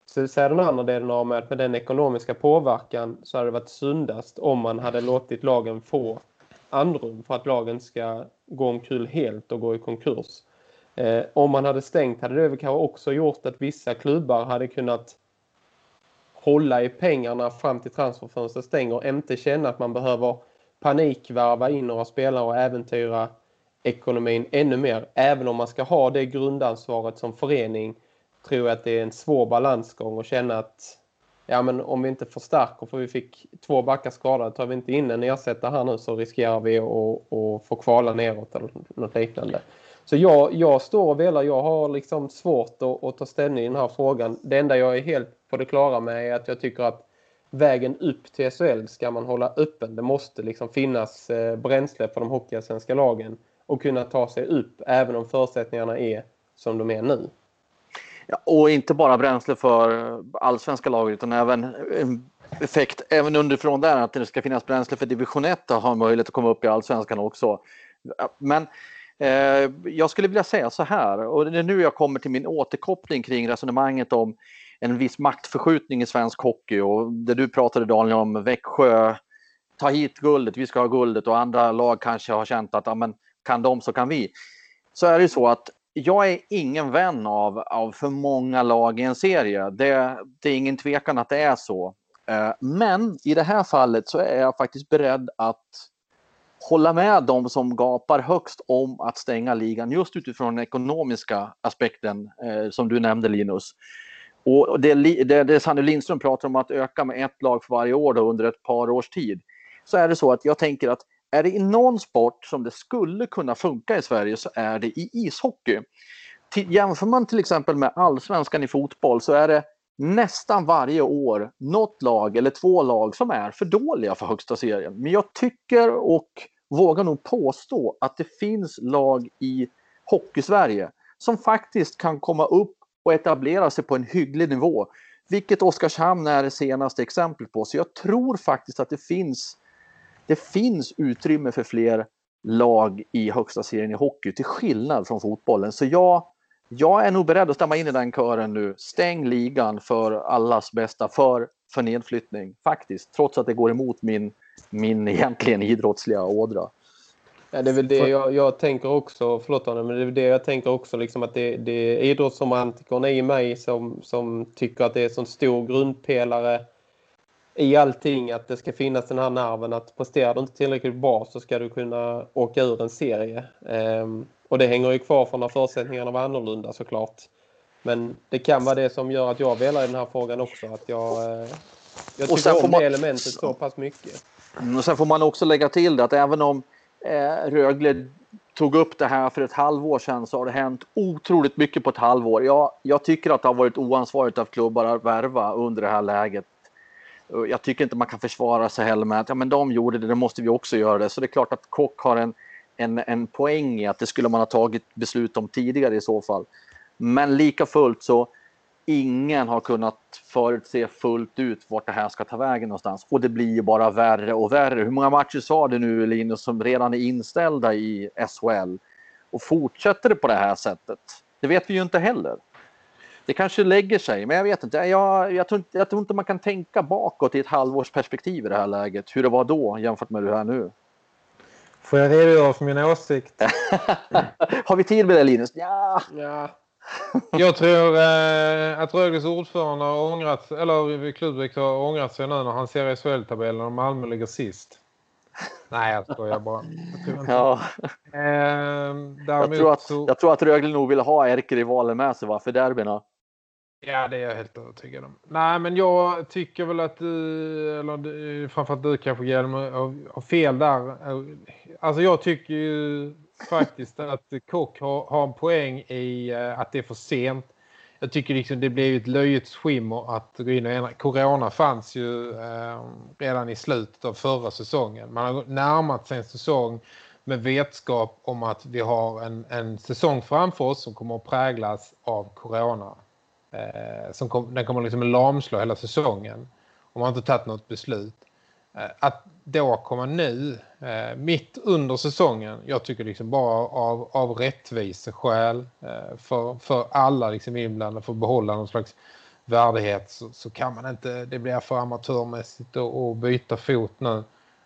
så säger den andra delen av med att med den ekonomiska påverkan så hade det varit sundast om man hade låtit lagen få andrum för att lagen ska gå omkull helt och gå i konkurs. Eh, om man hade stängt hade det kanske också gjort att vissa klubbar hade kunnat hålla i pengarna fram till transferfönstret stänger och inte känna att man behöver panikvärva in några spelare och äventyra ekonomin ännu mer. Även om man ska ha det grundansvaret som förening tror jag att det är en svår balansgång att känna att ja, men om vi inte förstärker för vi fick två backar skadade tar vi inte in en ersättare här nu så riskerar vi att, att få kvala neråt eller något liknande. Så jag, jag står och velar, jag har liksom svårt att, att ta ställning i den här frågan. Det enda jag är helt på det klara med är att jag tycker att vägen upp till SHL ska man hålla öppen. Det måste liksom finnas eh, bränsle för de hockeyallsvenska lagen och kunna ta sig upp även om förutsättningarna är som de är nu. Ja, och inte bara bränsle för allsvenska lag utan även eh, effekt även underifrån där att det ska finnas bränsle för division 1 och ha möjlighet att komma upp i allsvenskan också. Men Eh, jag skulle vilja säga så här och det är nu jag kommer till min återkoppling kring resonemanget om en viss maktförskjutning i svensk hockey och det du pratade Daniel om Växjö ta hit guldet, vi ska ha guldet och andra lag kanske har känt att amen, kan de så kan vi. Så är det så att jag är ingen vän av, av för många lag i en serie. Det, det är ingen tvekan att det är så. Eh, men i det här fallet så är jag faktiskt beredd att hålla med de som gapar högst om att stänga ligan just utifrån den ekonomiska aspekten eh, som du nämnde Linus. Och det, det, det Sanny Lindström pratar om att öka med ett lag för varje år då, under ett par års tid. Så är det så att jag tänker att är det i någon sport som det skulle kunna funka i Sverige så är det i ishockey. Till, jämför man till exempel med allsvenskan i fotboll så är det nästan varje år något lag eller två lag som är för dåliga för högsta serien. Men jag tycker och vågar nog påstå att det finns lag i Hockeysverige som faktiskt kan komma upp och etablera sig på en hygglig nivå. Vilket Oskarshamn är det senaste exemplet på. Så jag tror faktiskt att det finns, det finns utrymme för fler lag i högsta serien i hockey till skillnad från fotbollen. Så jag, jag är nog beredd att stämma in i den kören nu. Stäng ligan för allas bästa, för, för nedflyttning faktiskt. Trots att det går emot min, min egentligen idrottsliga ådra. Ja, det är väl det jag, jag tänker också, förlåt Arne, men det är det jag tänker också liksom att det, det är idrottsromantikern i mig som, som tycker att det är en sån stor grundpelare i allting att det ska finnas den här nerven att presterar du inte tillräckligt bra så ska du kunna åka ur en serie. Um, och det hänger ju kvar från när förutsättningarna var annorlunda såklart. Men det kan vara det som gör att jag velar i den här frågan också. Att jag, eh, jag tycker om man... det elementet så pass mycket. Mm, och sen får man också lägga till det att även om eh, Rögle tog upp det här för ett halvår sedan så har det hänt otroligt mycket på ett halvår. Jag, jag tycker att det har varit oansvarigt av klubbar att värva under det här läget. Jag tycker inte man kan försvara sig heller med att ja, men de gjorde det, då måste vi också göra det. Så det är klart att Kock har en, en, en poäng i att det skulle man ha tagit beslut om tidigare i så fall. Men lika fullt så ingen har kunnat förutse fullt ut vart det här ska ta vägen någonstans. Och det blir ju bara värre och värre. Hur många matcher sa du nu Linus som redan är inställda i SHL? Och fortsätter det på det här sättet? Det vet vi ju inte heller. Det kanske lägger sig, men jag vet inte. Jag, jag, tror, inte, jag tror inte man kan tänka bakåt i ett halvårsperspektiv i det här läget. Hur det var då jämfört med det är nu. Får jag redogöra för min åsikt? Har vi tid med det Linus? Ja. ja. Jag tror eh, att Rögles ordförande har ångrat, eller klubbdirektör har ångrat sig nu när han ser SHL-tabellen och Malmö ligger sist. Nej, jag skojar bara. Jag tror, ja. eh, jag, tror att, så... jag tror att Rögle nog vill ha Erker i valen med sig va, för derbyna. Ja, det är jag helt övertygad om. Nej, men jag tycker väl att du, eller framförallt du kanske Hjelm, har fel där. Alltså jag tycker ju faktiskt att Kock har, har en poäng i uh, att det är för sent. Jag tycker liksom det blev ett löjets skimmer att gå in och ändra. Corona fanns ju uh, redan i slutet av förra säsongen. Man har närmat sig en säsong med vetskap om att vi har en, en säsong framför oss som kommer att präglas av corona. Eh, som kom, den kommer liksom att lamslå hela säsongen. Om man inte tagit något beslut. Eh, att då komma nu eh, mitt under säsongen. Jag tycker liksom bara av, av rättviseskäl eh, för, för alla liksom inblandade för att behålla någon slags värdighet så, så, kan man inte, det blir för amatörmässigt att byta fot nu.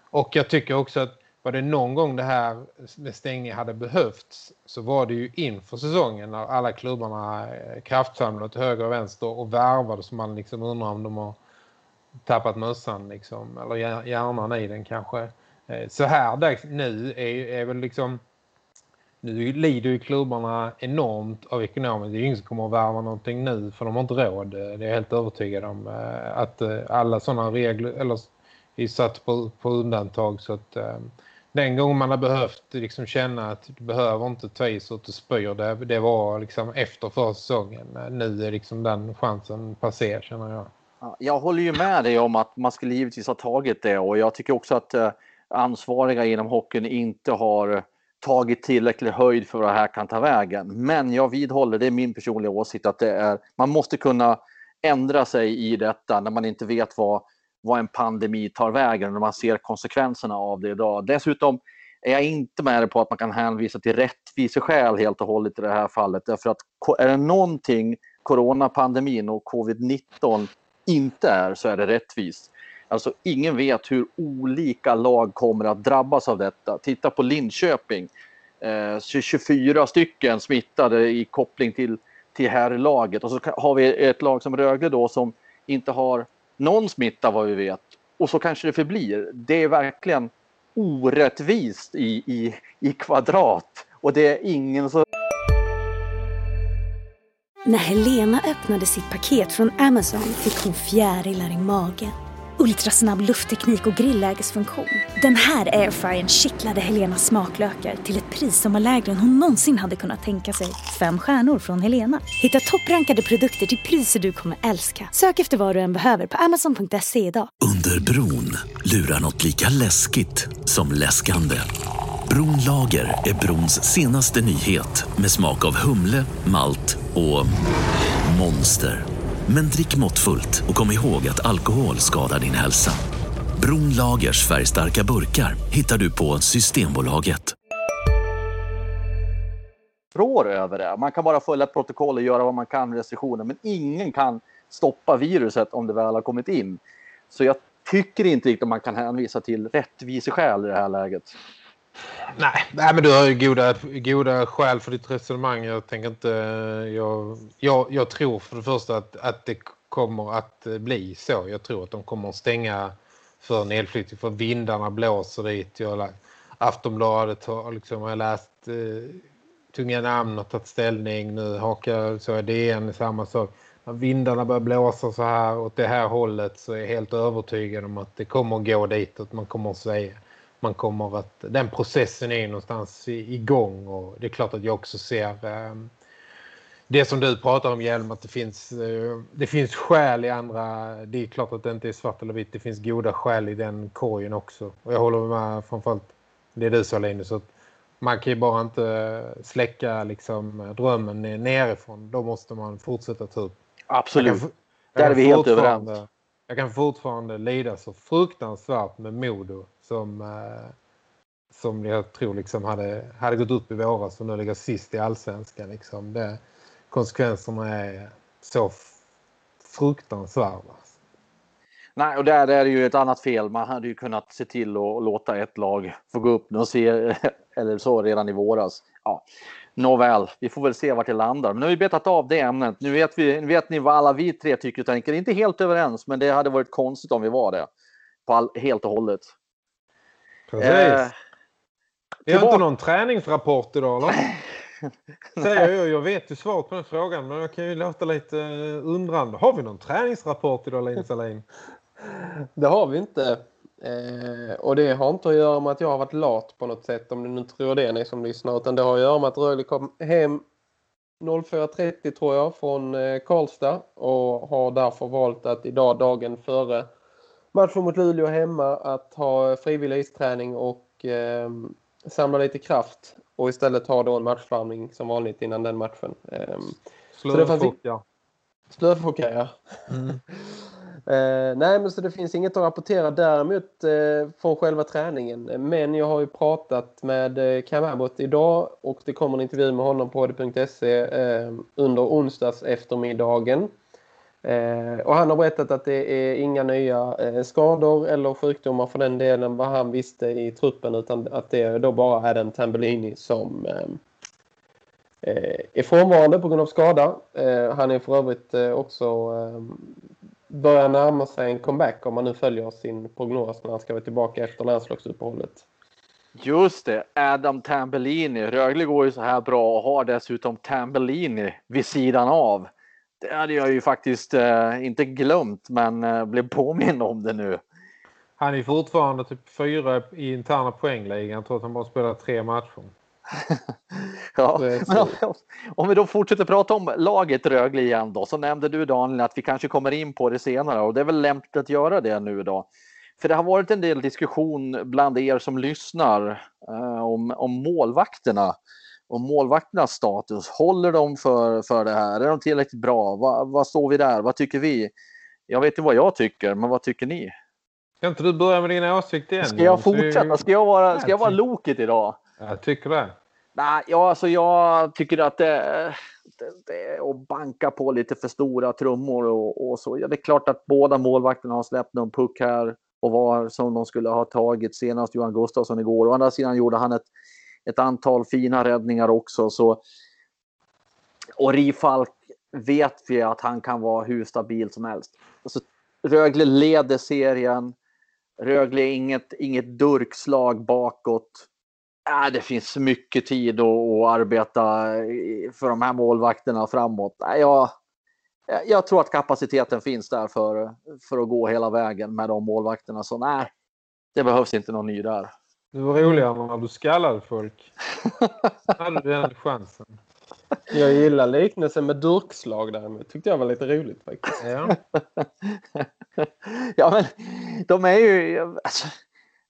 Och jag tycker också att var det någon gång det här med stängning hade behövts så var det ju inför säsongen när alla klubbarna eh, kraftsamlade till höger och vänster och värvade så man liksom undrar om de har tappat mössan liksom, eller hjärnan i den kanske. Eh, så här dags nu är, är väl liksom nu lider ju klubbarna enormt av ekonomiskt. Det är ju ingen som kommer att värva någonting nu för de har inte råd. Eh, det är jag helt övertygad om. Eh, att alla sådana regler eller är satt på, på undantag så att den gången man har behövt liksom känna att du behöver inte ta i så att du spyr det, det var liksom efter förra säsongen. Nu är liksom den chansen passerad känner jag. Jag håller ju med dig om att man skulle givetvis ha tagit det och jag tycker också att eh, ansvariga inom hockeyn inte har tagit tillräcklig höjd för vad det här kan ta vägen. Men jag vidhåller, det är min personliga åsikt, att det är, man måste kunna ändra sig i detta när man inte vet vad, vad en pandemi tar vägen, när man ser konsekvenserna av det idag. Dessutom är jag inte med på att man kan hänvisa till rättviseskäl helt och hållet i det här fallet. Därför att är det någonting coronapandemin och covid-19 inte är så är det rättvist. Alltså ingen vet hur olika lag kommer att drabbas av detta. Titta på Linköping. Eh, 24 stycken smittade i koppling till, till herrlaget och så har vi ett lag som Rögle då som inte har någon smitta vad vi vet. Och så kanske det förblir. Det är verkligen orättvist i, i, i kvadrat och det är ingen som... När Helena öppnade sitt paket från Amazon fick hon fjärilar i magen. Ultrasnabb luftteknik och grillägesfunktion. Den här airfryern kittlade Helenas smaklökar till ett pris som var lägre än hon någonsin hade kunnat tänka sig. Fem stjärnor från Helena. Hitta topprankade produkter till priser du kommer älska. Sök efter vad du än behöver på amazon.se idag. Under bron lurar något lika läskigt som läskande. Bronlager är brons senaste nyhet med smak av humle, malt och monster. Men drick måttfullt och kom ihåg att alkohol skadar din hälsa. Bronlagers färgstarka burkar hittar du på Systembolaget. Rår över det. Man kan bara följa ett protokoll och göra vad man kan med restriktioner, men ingen kan stoppa viruset om det väl har kommit in. Så jag tycker inte riktigt att man kan hänvisa till rättviseskäl i det här läget. Nej, nej men du har ju goda, goda skäl för ditt resonemang. Jag tänker inte... Jag, jag, jag tror för det första att, att det kommer att bli så. Jag tror att de kommer att stänga för nedflyttning. För vindarna blåser dit. Jag, Aftonbladet har liksom, jag läst eh, tunga namn och tagit ställning. Nu hakar så är DN samma sak. När vindarna börjar blåsa så här åt det här hållet så är jag helt övertygad om att det kommer att gå dit. Att man kommer att säga man kommer att, den processen är någonstans igång och det är klart att jag också ser eh, det som du pratar om Hjelm att det finns, eh, det finns skäl i andra, det är klart att det inte är svart eller vitt, det finns goda skäl i den korgen också. Och jag håller med framförallt det du sa Linus att man kan ju bara inte släcka liksom, drömmen nerifrån, då måste man fortsätta ta upp. Absolut, kan, där är vi helt överens. Jag kan fortfarande lida så fruktansvärt med Modo som, eh, som jag tror liksom hade, hade gått upp i våras och nu ligger sist i allsvenskan. Liksom. Det, konsekvenserna är så fruktansvärda. Nej, och där är det ju ett annat fel. Man hade ju kunnat se till att låta ett lag få gå upp och se, eller så redan i våras. Ja, Nåväl, vi får väl se vart det landar. Men nu har vi betat av det ämnet. Nu vet, vi, vet ni vad alla vi tre tycker och tänker. Inte helt överens, men det hade varit konstigt om vi var det. På all, helt och hållet. Precis. Eh, vi har inte någon träningsrapport idag, eller? Säger jag, jag vet ju svaret på den frågan, men jag kan ju låta lite eh, undrande. Har vi någon träningsrapport idag, Linus Alin? Det har vi inte. Eh, och det har inte att göra med att jag har varit lat på något sätt, om ni nu tror det ni som lyssnar, utan det har att göra med att Rögle kom hem 04.30 tror jag från eh, Karlstad och har därför valt att idag, dagen före matchen mot Luleå hemma, att ha frivillig isträning och eh, samla lite kraft och istället ha då en matchförhandling som vanligt innan den matchen. Eh, Slöfoka. Slöfoka, ja. Mm. Eh, nej, men så det finns inget att rapportera däremot eh, från själva träningen. Men jag har ju pratat med eh, Cam Abbott idag och det kommer en intervju med honom på hd.se eh, under onsdags eftermiddagen. Eh, och han har berättat att det är inga nya eh, skador eller sjukdomar för den delen vad han visste i truppen utan att det då bara är den Tambellini som eh, eh, är frånvarande på grund av skada. Eh, han är för övrigt eh, också börjar närma sig en comeback om man nu följer sin prognos när han ska vara tillbaka efter landslagsuppehållet. Just det, Adam Tambellini. Rögle går ju så här bra och har dessutom Tambellini vid sidan av. Det hade jag ju faktiskt eh, inte glömt men eh, blev påminn om det nu. Han är fortfarande typ fyra i interna poängligan trots att han bara spelar tre matcher. ja, men om vi då fortsätter prata om laget Rögle igen då, så nämnde du Daniel att vi kanske kommer in på det senare och det är väl lämpligt att göra det nu då. För det har varit en del diskussion bland er som lyssnar eh, om, om målvakterna och målvakternas status. Håller de för, för det här? Är de tillräckligt bra? Va, vad står vi där? Vad tycker vi? Jag vet inte vad jag tycker, men vad tycker ni? Ska inte du börja med dina åsikter igen? Ska jag fortsätta? Ska jag vara, ska jag vara loket idag? Jag tycker det. Nej, ja, alltså jag tycker att det, och banka på lite för stora trummor och, och, så. Ja, det är klart att båda målvakterna har släppt någon puck här och var som de skulle ha tagit senast Johan Gustafsson igår. Å andra sidan gjorde han ett, ett antal fina räddningar också. Så, och Rifalk vet vi att han kan vara hur stabil som helst. Alltså, Rögle leder serien. Rögle är inget, inget durkslag bakåt. Äh, det finns mycket tid att, att arbeta för de här målvakterna framåt. Äh, jag, jag tror att kapaciteten finns där för, för att gå hela vägen med de målvakterna. Så nej, det behövs inte någon ny där. Det var roligare när du skallade folk. hade du den chansen. Jag gillar liknelsen med durkslag däremot. Tyckte jag var lite roligt faktiskt. Ja, ja men de är ju... Alltså,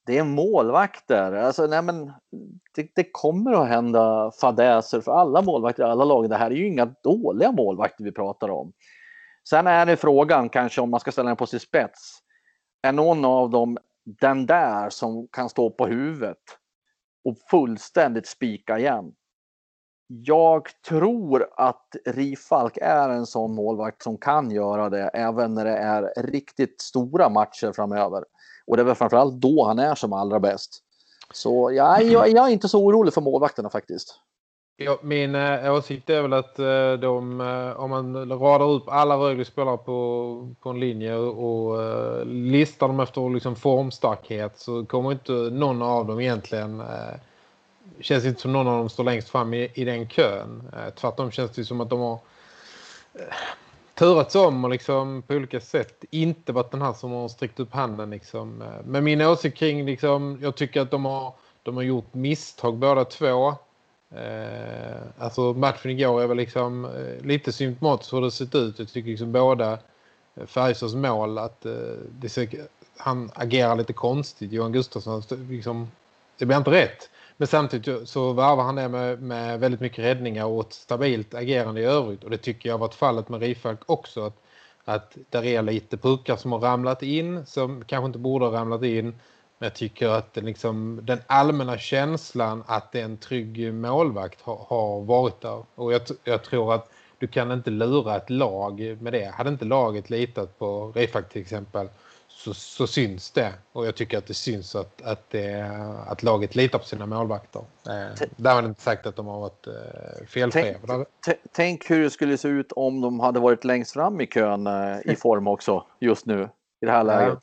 det är målvakter. Alltså, nej, men det, det, kommer att hända fadäser för alla målvakter i alla lag. Det här är ju inga dåliga målvakter vi pratar om. Sen är det frågan kanske om man ska ställa den på sin spets. Är någon av dem den där som kan stå på huvudet och fullständigt spika igen? Jag tror att Rifalk är en sån målvakt som kan göra det även när det är riktigt stora matcher framöver. Och det är väl framförallt då han är som allra bäst. Så jag, jag, jag är inte så orolig för målvakterna faktiskt. Ja, min äh, åsikt är väl att äh, de, äh, om man radar upp alla Rögle-spelare på, på en linje och äh, listar dem efter liksom, formstarkhet så kommer inte någon av dem egentligen... Känns inte som någon av dem står längst fram i, i den kön. Äh, tvärtom känns det som att de har turats om och liksom på olika sätt inte varit den här som har sträckt upp handen. Liksom. Men min åsikt kring, liksom, jag tycker att de har, de har gjort misstag båda två. Eh, alltså matchen igår är väl liksom eh, lite symptomatiskt hur det sett ut. Jag tycker liksom båda eh, Färjestads mål att eh, det ser, han agerar lite konstigt. Johan Gustafsson liksom, det blir inte rätt. Men samtidigt så varvar han det med, med väldigt mycket räddningar och ett stabilt agerande i övrigt. Och det tycker jag har varit fallet med Rifalk också. Att, att där är lite puckar som har ramlat in som kanske inte borde ha ramlat in. Men jag tycker att liksom, den allmänna känslan att det är en trygg målvakt har, har varit där. Och jag, jag, tror att du kan inte lura ett lag med det. Hade inte laget litat på Rifalk till exempel så, så syns det. Och jag tycker att det syns att, att, det, att laget litar på sina målvakter. Eh, där har inte sagt att de har varit eh, felfria. Tänk, tänk, hur det skulle se ut om de hade varit längst fram i kön eh, i form också just nu i det här läget.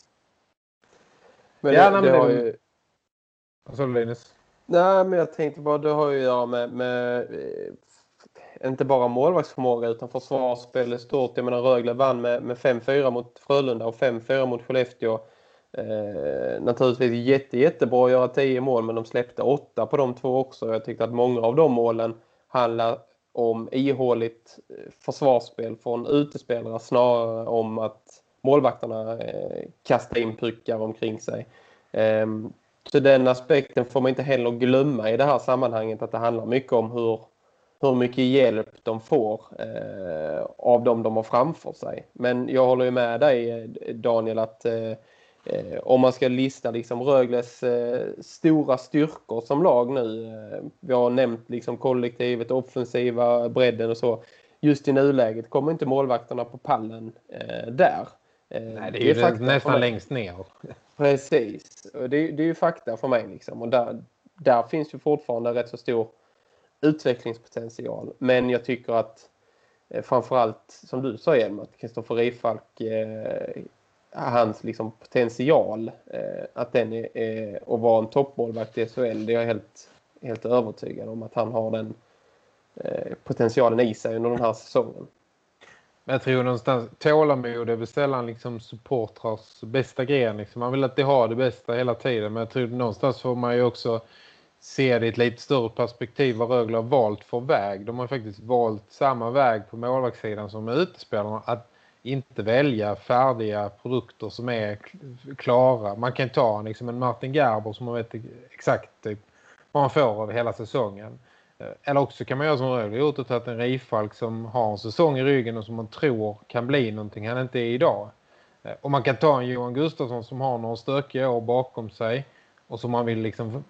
Men ja, det, det, det har ju... Vad sa du Linus? Nej, men jag tänkte bara det har ju att göra med, med eh, inte bara målvaktsförmåga utan försvarsspel är stort. Jag menar Rögle vann med, med 5-4 mot Frölunda och 5-4 mot Skellefteå. Eh, naturligtvis jätte, jättebra att göra 10 mål men de släppte 8 på de två också. Jag tyckte att många av de målen handlar om ihåligt eh, försvarsspel från utespelare snarare om att målvakterna kasta kastar in puckar omkring sig. Ehm, så den aspekten får man inte heller glömma i det här sammanhanget att det handlar mycket om hur hur mycket hjälp de får eh, av dem de har framför sig. Men jag håller ju med dig eh, Daniel att eh, eh, om man ska lista liksom Rögles eh, stora styrkor som lag nu. Vi har nämnt liksom kollektivet, offensiva, bredden och så. Just i nuläget kommer inte målvakterna på pallen där. Nej, det är, det är ju nästan längst ner. Precis. Det, det är ju fakta för mig liksom. Och där, där finns ju fortfarande rätt så stor utvecklingspotential. Men jag tycker att eh, framförallt som du sa Hjelm, att Kristoffer Rifalk eh, hans liksom potential eh, att den är, är att vara en toppmålvakt i SHL det är jag helt, helt övertygad om att han har den eh, potentialen i sig under den här säsongen. Men jag tror någonstans tålamod är väl sällan liksom supportrars bästa gren. Liksom. Man vill att de har det bästa hela tiden men jag tror någonstans får man ju också se det i ett lite större perspektiv vad Rögle har valt för väg. De har faktiskt valt samma väg på målvaktssidan som utespelarna. Att inte välja färdiga produkter som är klara. Man kan ta liksom en Martin Gerber som man vet exakt typ, vad man får av hela säsongen. Eh, eller också kan man göra som Rögle gjort och tagit en Rifalk som har en säsong i ryggen och som man tror kan bli någonting han inte är idag. Eh, och man kan ta en Johan Gustafsson som har några stökiga år bakom sig och som man vill liksom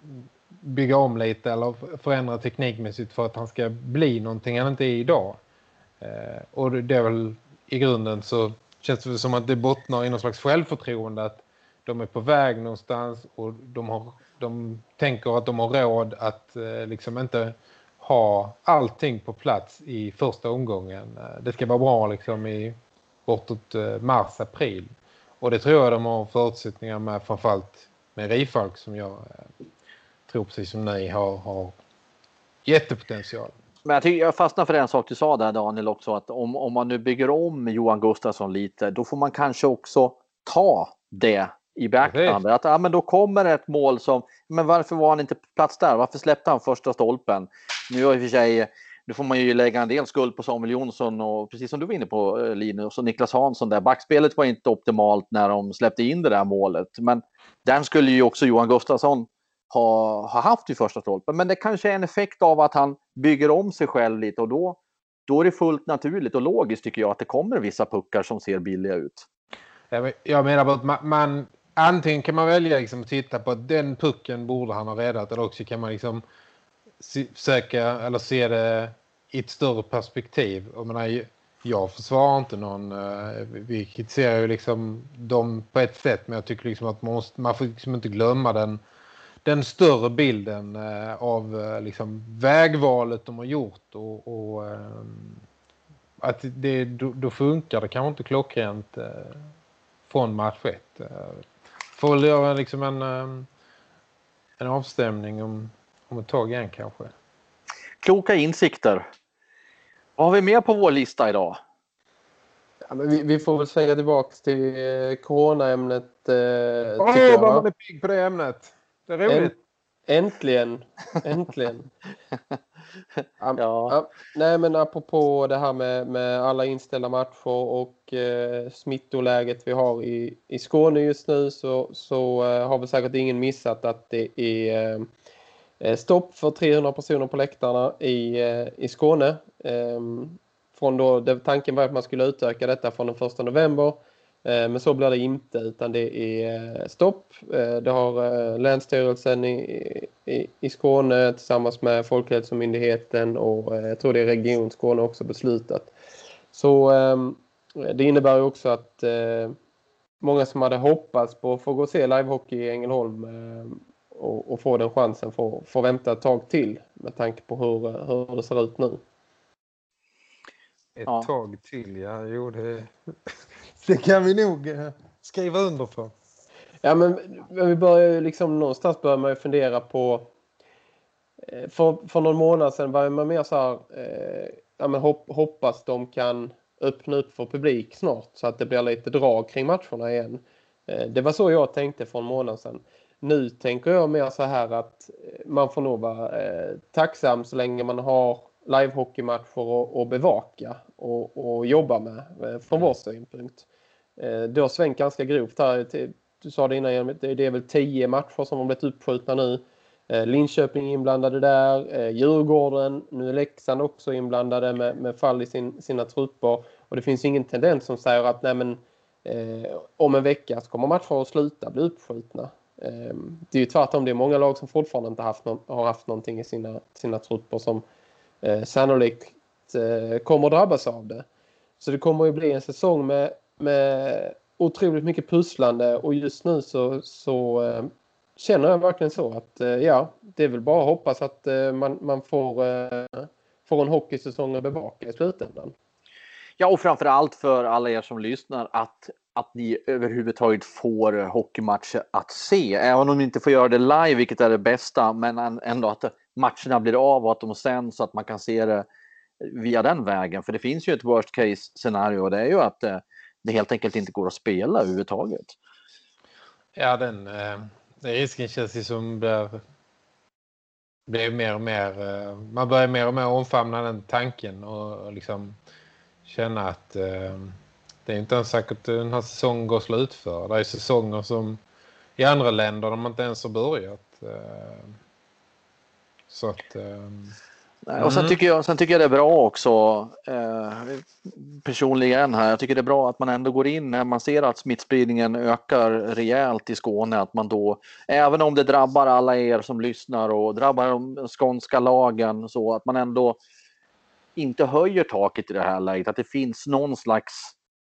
bygga om lite eller förändra teknikmässigt för att han ska bli någonting han inte är idag. Eh, och det är väl i grunden så känns det som att det bottnar i någon slags självförtroende att de är på väg någonstans och de, har, de tänker att de har råd att eh, liksom inte ha allting på plats i första omgången. Eh, det ska vara bra liksom i bortåt eh, mars-april. Och det tror jag de har förutsättningar med framförallt med Rifalk som jag eh, tror precis som ni har, har jättepotential. Men jag, tycker, jag fastnar för en sak du sa där Daniel också att om, om man nu bygger om Johan Gustafsson lite då får man kanske också ta det i beaktande. Att ja, men då kommer ett mål som, men varför var han inte på plats där? Varför släppte han första stolpen? Nu har i och för sig, nu får man ju lägga en del skuld på Samuel Jonsson och precis som du var inne på eh, Linus och Niklas Hansson där. Backspelet var inte optimalt när de släppte in det där målet. Men den skulle ju också Johan Gustafsson ha, ha haft i första stolpen. Men det kanske är en effekt av att han bygger om sig själv lite och då, då är det fullt naturligt och logiskt tycker jag att det kommer vissa puckar som ser billiga ut. Jag menar att man, man antingen kan man välja liksom att titta på att den pucken borde han ha räddat eller också kan man liksom försöka eller se det i ett större perspektiv. Jag, menar, jag försvarar inte någon, eh, vi kritiserar ju liksom dem på ett sätt men jag tycker liksom att man, måste, man får liksom inte glömma den, den större bilden eh, av eh, liksom vägvalet de har gjort och, och att det, då, då, funkar det kanske inte klockrent från match 1 får väl göra liksom en, ehm, en avstämning om, om ett tag igen kanske. Kloka insikter. Vad har vi mer på vår lista idag? Ja, men vi, vi får väl svänga tillbaka till eh, coronaämnet. Eh, Åh, vad man är pigg på det ämnet. Det är roligt. Äntligen, äntligen. ja. Nej men apropå det här med, med alla inställda matcher och eh, smittoläget vi har i, i Skåne just nu så, så eh, har vi säkert ingen missat att det är eh, stopp för 300 personer på läktarna i, eh, i Skåne. Ehm, från då, det, tanken var att man skulle utöka detta från den 1 november Eh, Eh, men så blir det inte utan det är eh, stopp. Eh, det har Länsstyrelsen i, i, i Skåne tillsammans med Folkhälsomyndigheten och jag tror det är Region Skåne också beslutat. Så ehm, det innebär också att många som hade hoppats på att få gå och se livehockey i Ängelholm och, och få den chansen får, får vänta ett tag till med tanke på hur, hur det ser ut nu. Ett ja. tag till, ja. Jo, det, det kan vi nog eh, skriva under på. Ja, men vi börjar ju liksom någonstans börjar man ju fundera på eh, för, för någon månad sedan var man mer så här eh, ja, men hopp, hoppas de kan öppna upp för publik snart så att det blir lite drag kring matcherna igen. Eh, det var så jag tänkte för en månad sedan. Nu tänker jag mer så här att eh, man får nog vara eh, tacksam så länge man har livehockeymatcher att bevaka och, och jobba med eh, från vår synpunkt. Eh, det har svängt ganska grovt här. Du sa det innan, det är väl tio matcher som har blivit uppskjutna nu. Eh, Linköping inblandade där, Djurgården, nu är Leksand också inblandade med, med fall i sin, sina trupper. Och det finns ingen tendens som säger att nej men, eh, om en vecka så kommer matcher att sluta bli uppskjutna. Eh, det är ju tvärtom, det är många lag som fortfarande inte haft no har haft någonting i sina, sina trupper som eh, sannolikt eh, kommer drabbas av det. Så det kommer ju bli en säsong med, med otroligt mycket pusslande och just nu så, så eh, känner jag verkligen så att eh, ja, det är väl bara att hoppas att eh, man, man får, eh, får en hockeysäsong att bevaka i slutändan. Ja, och framför allt för alla er som lyssnar att, att ni överhuvudtaget får hockeymatcher att se. Även om ni inte får göra det live, vilket är det bästa, men ändå att matcherna blir av och att de sänds så att man kan se det via den vägen. För det finns ju ett worst case scenario och det är ju att eh, det helt enkelt inte går att spela överhuvudtaget. Ja, den, eh, den risken känns ju som blir, blir mer och mer, eh, man börjar mer och mer omfamna den tanken och, och liksom känna att det är inte ens säkert att den här säsongen går slut för. Det är säsonger som i andra länder där man inte ens har börjat. Så att... Um... Nej, och sen mm. tycker, jag, sen tycker jag det är bra också eh, personligen här. Jag tycker det är bra att man ändå går in när man ser att smittspridningen ökar rejält i Skåne. Att man då, även om det drabbar alla er som lyssnar och drabbar de skånska lagen så att man ändå inte höjer taket i det här läget. Att det finns någon slags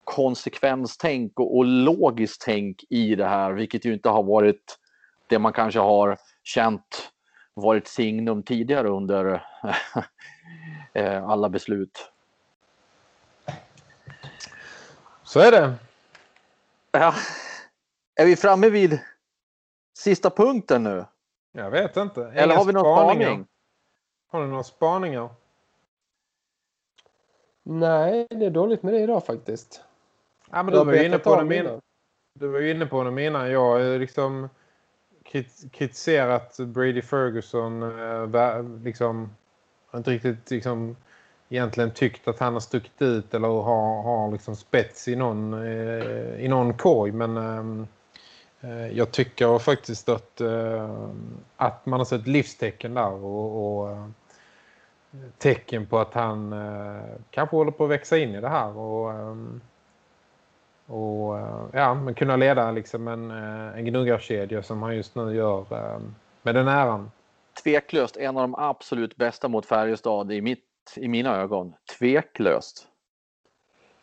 konsekvenstänk och, och logiskt tänk i det här, vilket ju inte har varit det man kanske har känt varit signum tidigare under eh, alla beslut. Så är det. Ja. Är vi framme vid sista punkten nu? Jag vet inte. Inga Eller har vi någon spaningar. spaning? Har du några spaningar? Nej, det är dåligt med det idag faktiskt. Ja, men du var, inne på det innan. du var inne på det innan. Jag har liksom kritiserat Brady Ferguson. Eh, liksom, inte riktigt liksom, egentligen tyckt att han har stuckit ut eller har, har liksom spets i någon, eh, i någon korg. Men eh, eh jag tycker faktiskt att, eh, att man har sett livstecken där och, och eh, tecken på att han eh, kanske håller på att växa in i det här och, ehm, och ja, men kunna leda liksom en, en gnuggarkedja som han just nu gör ehm, med den äran. Tveklöst en av de absolut bästa mot Färjestad i mitt i mina ögon. Tveklöst.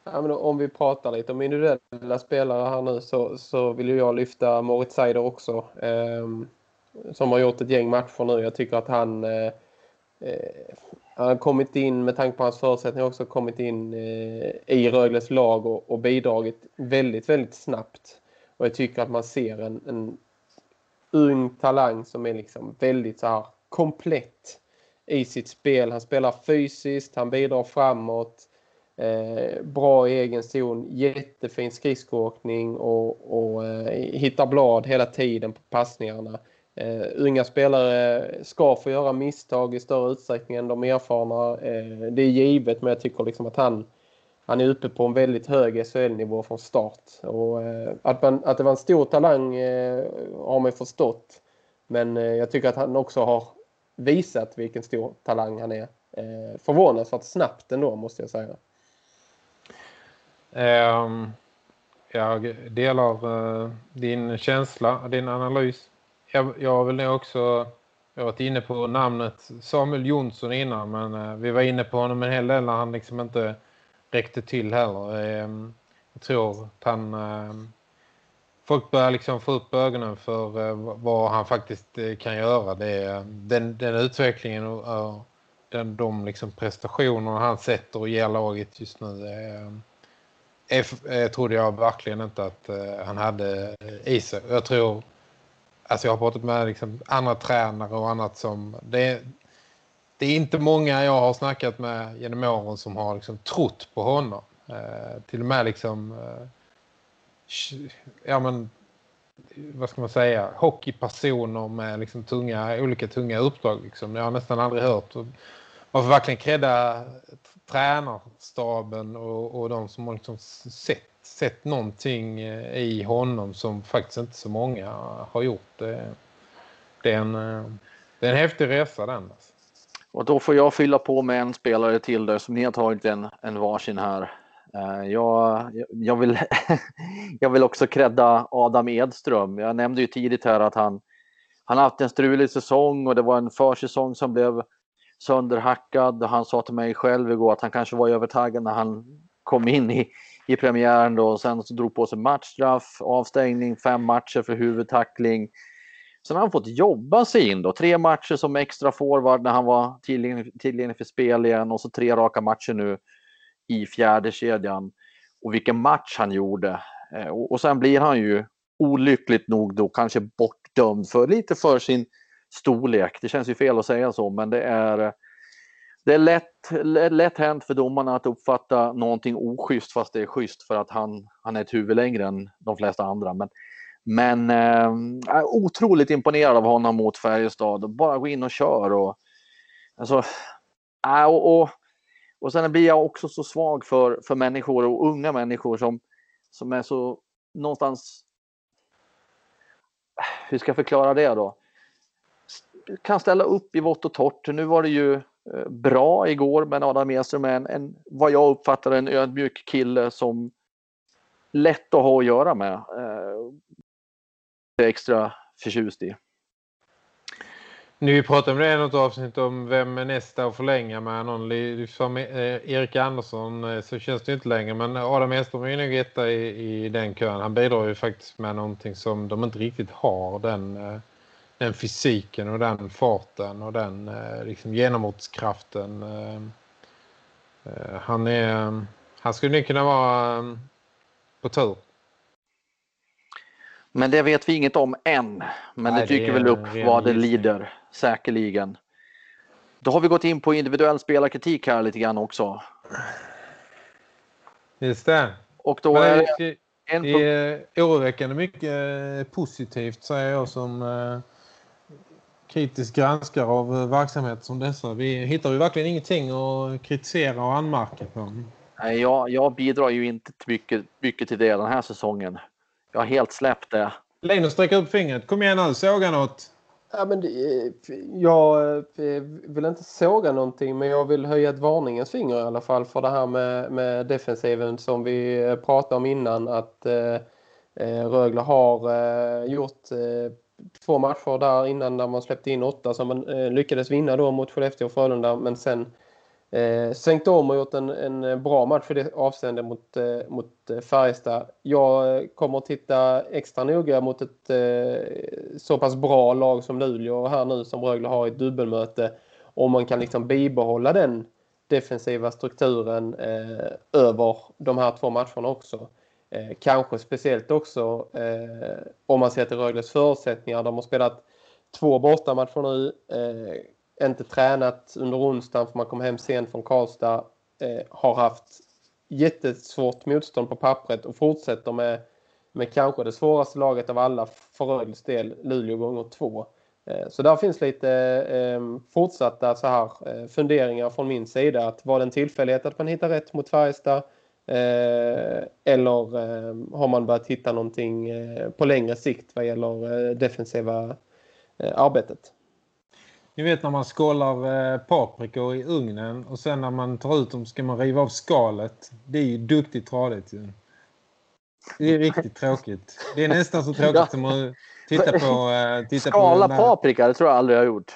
Ja, men om vi pratar lite om individuella spelare här nu så, så vill jag lyfta Moritz Seider också. Eh, som har gjort ett gäng matcher nu. Jag tycker att han, eh, eh, Eh, han har kommit in, med tanke på hans förutsättningar, också kommit in eh, i Rögles lag och, och, bidragit väldigt, väldigt snabbt. Och jag tycker att man ser en, en ung talang som är liksom väldigt så här komplett i sitt spel. Han spelar fysiskt, han bidrar framåt. Eh, bra i egen zon, jättefin skridskoåkning och, och eh, hittar blad hela tiden på passningarna. Eh, unga spelare ska få göra misstag i större utsträckning än de erfarna. Eh, det är givet men jag tycker liksom att han, han är uppe på en väldigt hög SHL-nivå från start. Och, eh, att, man, att det var en stor talang eh, har man förstått. Men eh, jag tycker att han också har visat vilken stor talang han är. Eh, förvånansvärt snabbt ändå måste jag säga. Um, jag delar uh, din känsla, din analys. Jag, jag har också jag varit inne på namnet Samuel Jonsson innan men eh, vi var inne på honom en hel del när han liksom inte räckte till heller. Ehm, jag tror att han ehm, folk börjar liksom få upp ögonen för eh, vad han faktiskt eh, kan göra. Det ehm, den, den utvecklingen och, eh, den, de liksom prestationerna han sätter och ger laget just nu är, är, trodde jag verkligen inte att eh, han hade i sig. Jag tror, alltså jag har pratat med liksom andra tränare och annat som, det, det är inte många jag har snackat med genom åren som har liksom trott på honom. Eh, till och med liksom Eh, ja men vad ska man säga hockeypersoner med liksom tunga, olika tunga uppdrag liksom. Jag har nästan aldrig hört man får verkligen kredda tränarstaben och, och de som har liksom sett, sett någonting eh, i honom som faktiskt inte så många har gjort. Eh, det, är, en, eh, det är en häftig resa den. Alltså. Och då får jag fylla på med en spelare till där som ni har tagit en, en varsin här. Jag, jag, vill, jag vill också kredda Adam Edström. Jag nämnde ju tidigt här att han, han har haft en strulig säsong och det var en försäsong som blev sönderhackad. Han sa till mig själv igår att han kanske var övertaggad när han kom in i, i premiären då och sen så drog på sig matchstraff, avstängning, fem matcher för huvudtackling. Sen har han fått jobba sig in då. Tre matcher som extra forward när han var tillgänglig, tillgänglig för spel igen och så tre raka matcher nu i fjärde kedjan och vilken match han gjorde. Eh, och, och sen blir han ju olyckligt nog då kanske bortdömd för lite för sin storlek. Det känns ju fel att säga så, men det är det är lätt, lätt hänt för domarna att uppfatta någonting oschysst fast det är schysst för att han, han är ett huvud längre än de flesta andra. Men, men eh, är otroligt imponerad av honom mot Färjestad. Bara gå in och kör. Och, alltså, äh, och, och och sen blir jag också så svag för, för människor och unga människor som, som är så någonstans... Hur ska jag förklara det då? Kan ställa upp i vått och torrt. Nu var det ju Eh, bra igår men Adam Edström är en, en, vad jag uppfattar en ödmjuk kille som lätt att ha att göra med. Eh, extra förtjust i. Nu pratar om det i något avsnitt om vem är nästa att förlänga med någon som eh, Erik Andersson eh, så känns det inte längre. Men Adam Edström är nog etta i, i den kön. Han bidrar ju faktiskt med någonting som de inte riktigt har. Den, eh, den fysiken och den farten och den liksom, genombrottskraften. Han, är, han skulle kunna vara på tur. Men det vet vi inget om än. Men Nej, det dyker väl upp vad det lider, säkerligen. Då har vi gått in på individuell spelarkritik här lite grann också. Just det. Och då är det, en det är oroväckande mycket eh, positivt säger jag som eh, kritisk granskare av eh, verksamhet som dessa. Vi hittar ju verkligen ingenting att kritisera och anmärka på. Nej, jag, jag bidrar ju inte mycket, mycket till det den här säsongen. Jag har helt släppt det. Linus sträcker upp fingret. Kom igen nu, såga något. Ja, men det, jag eh, vill inte såga någonting men jag vill höja ett varningens finger i alla fall för det här med, med defensiven som vi eh, pratade om innan att eh, eh, Rögle har eh, gjort eh, två matcher där innan där man släppte in åtta som man eh, lyckades vinna då mot Skellefteå och Frölunda men sen Eh, sänkt om och gjort en, en eh, bra match för det avseende mot, eh, mot eh, Färjestad. Jag eh, kommer att titta extra noga mot ett eh, så pass bra lag som Luleå här nu som Rögle har i ett dubbelmöte. Om man kan liksom bibehålla den defensiva strukturen eh, över de här två matcherna också. Eh, kanske speciellt också eh, om man ser till Rögles förutsättningar. De har spelat två bortamatcher nu eh, inte tränat under onsdagen för man kom hem sent från Karlstad. Eh, har haft jättesvårt motstånd på pappret och fortsätter med, med kanske det svåraste laget av alla för Rögles del, Luleå gånger två. Eh, så där finns lite eh, fortsatta så här, eh, funderingar från min sida. Att var det en tillfällighet att man hittar rätt mot Färjestad? Eh, eller eh, har man börjat hitta någonting på längre sikt vad gäller defensiva arbetet? Ni vet när man skålar eh, paprikor i ugnen och sen när man tar ut dem ska man riva av skalet. Det är ju duktigt tradigt ju. Det är riktigt tråkigt. Det är nästan så tråkigt ja. som att titta på... Eh, titta Skala på paprika, det tror jag aldrig jag har gjort.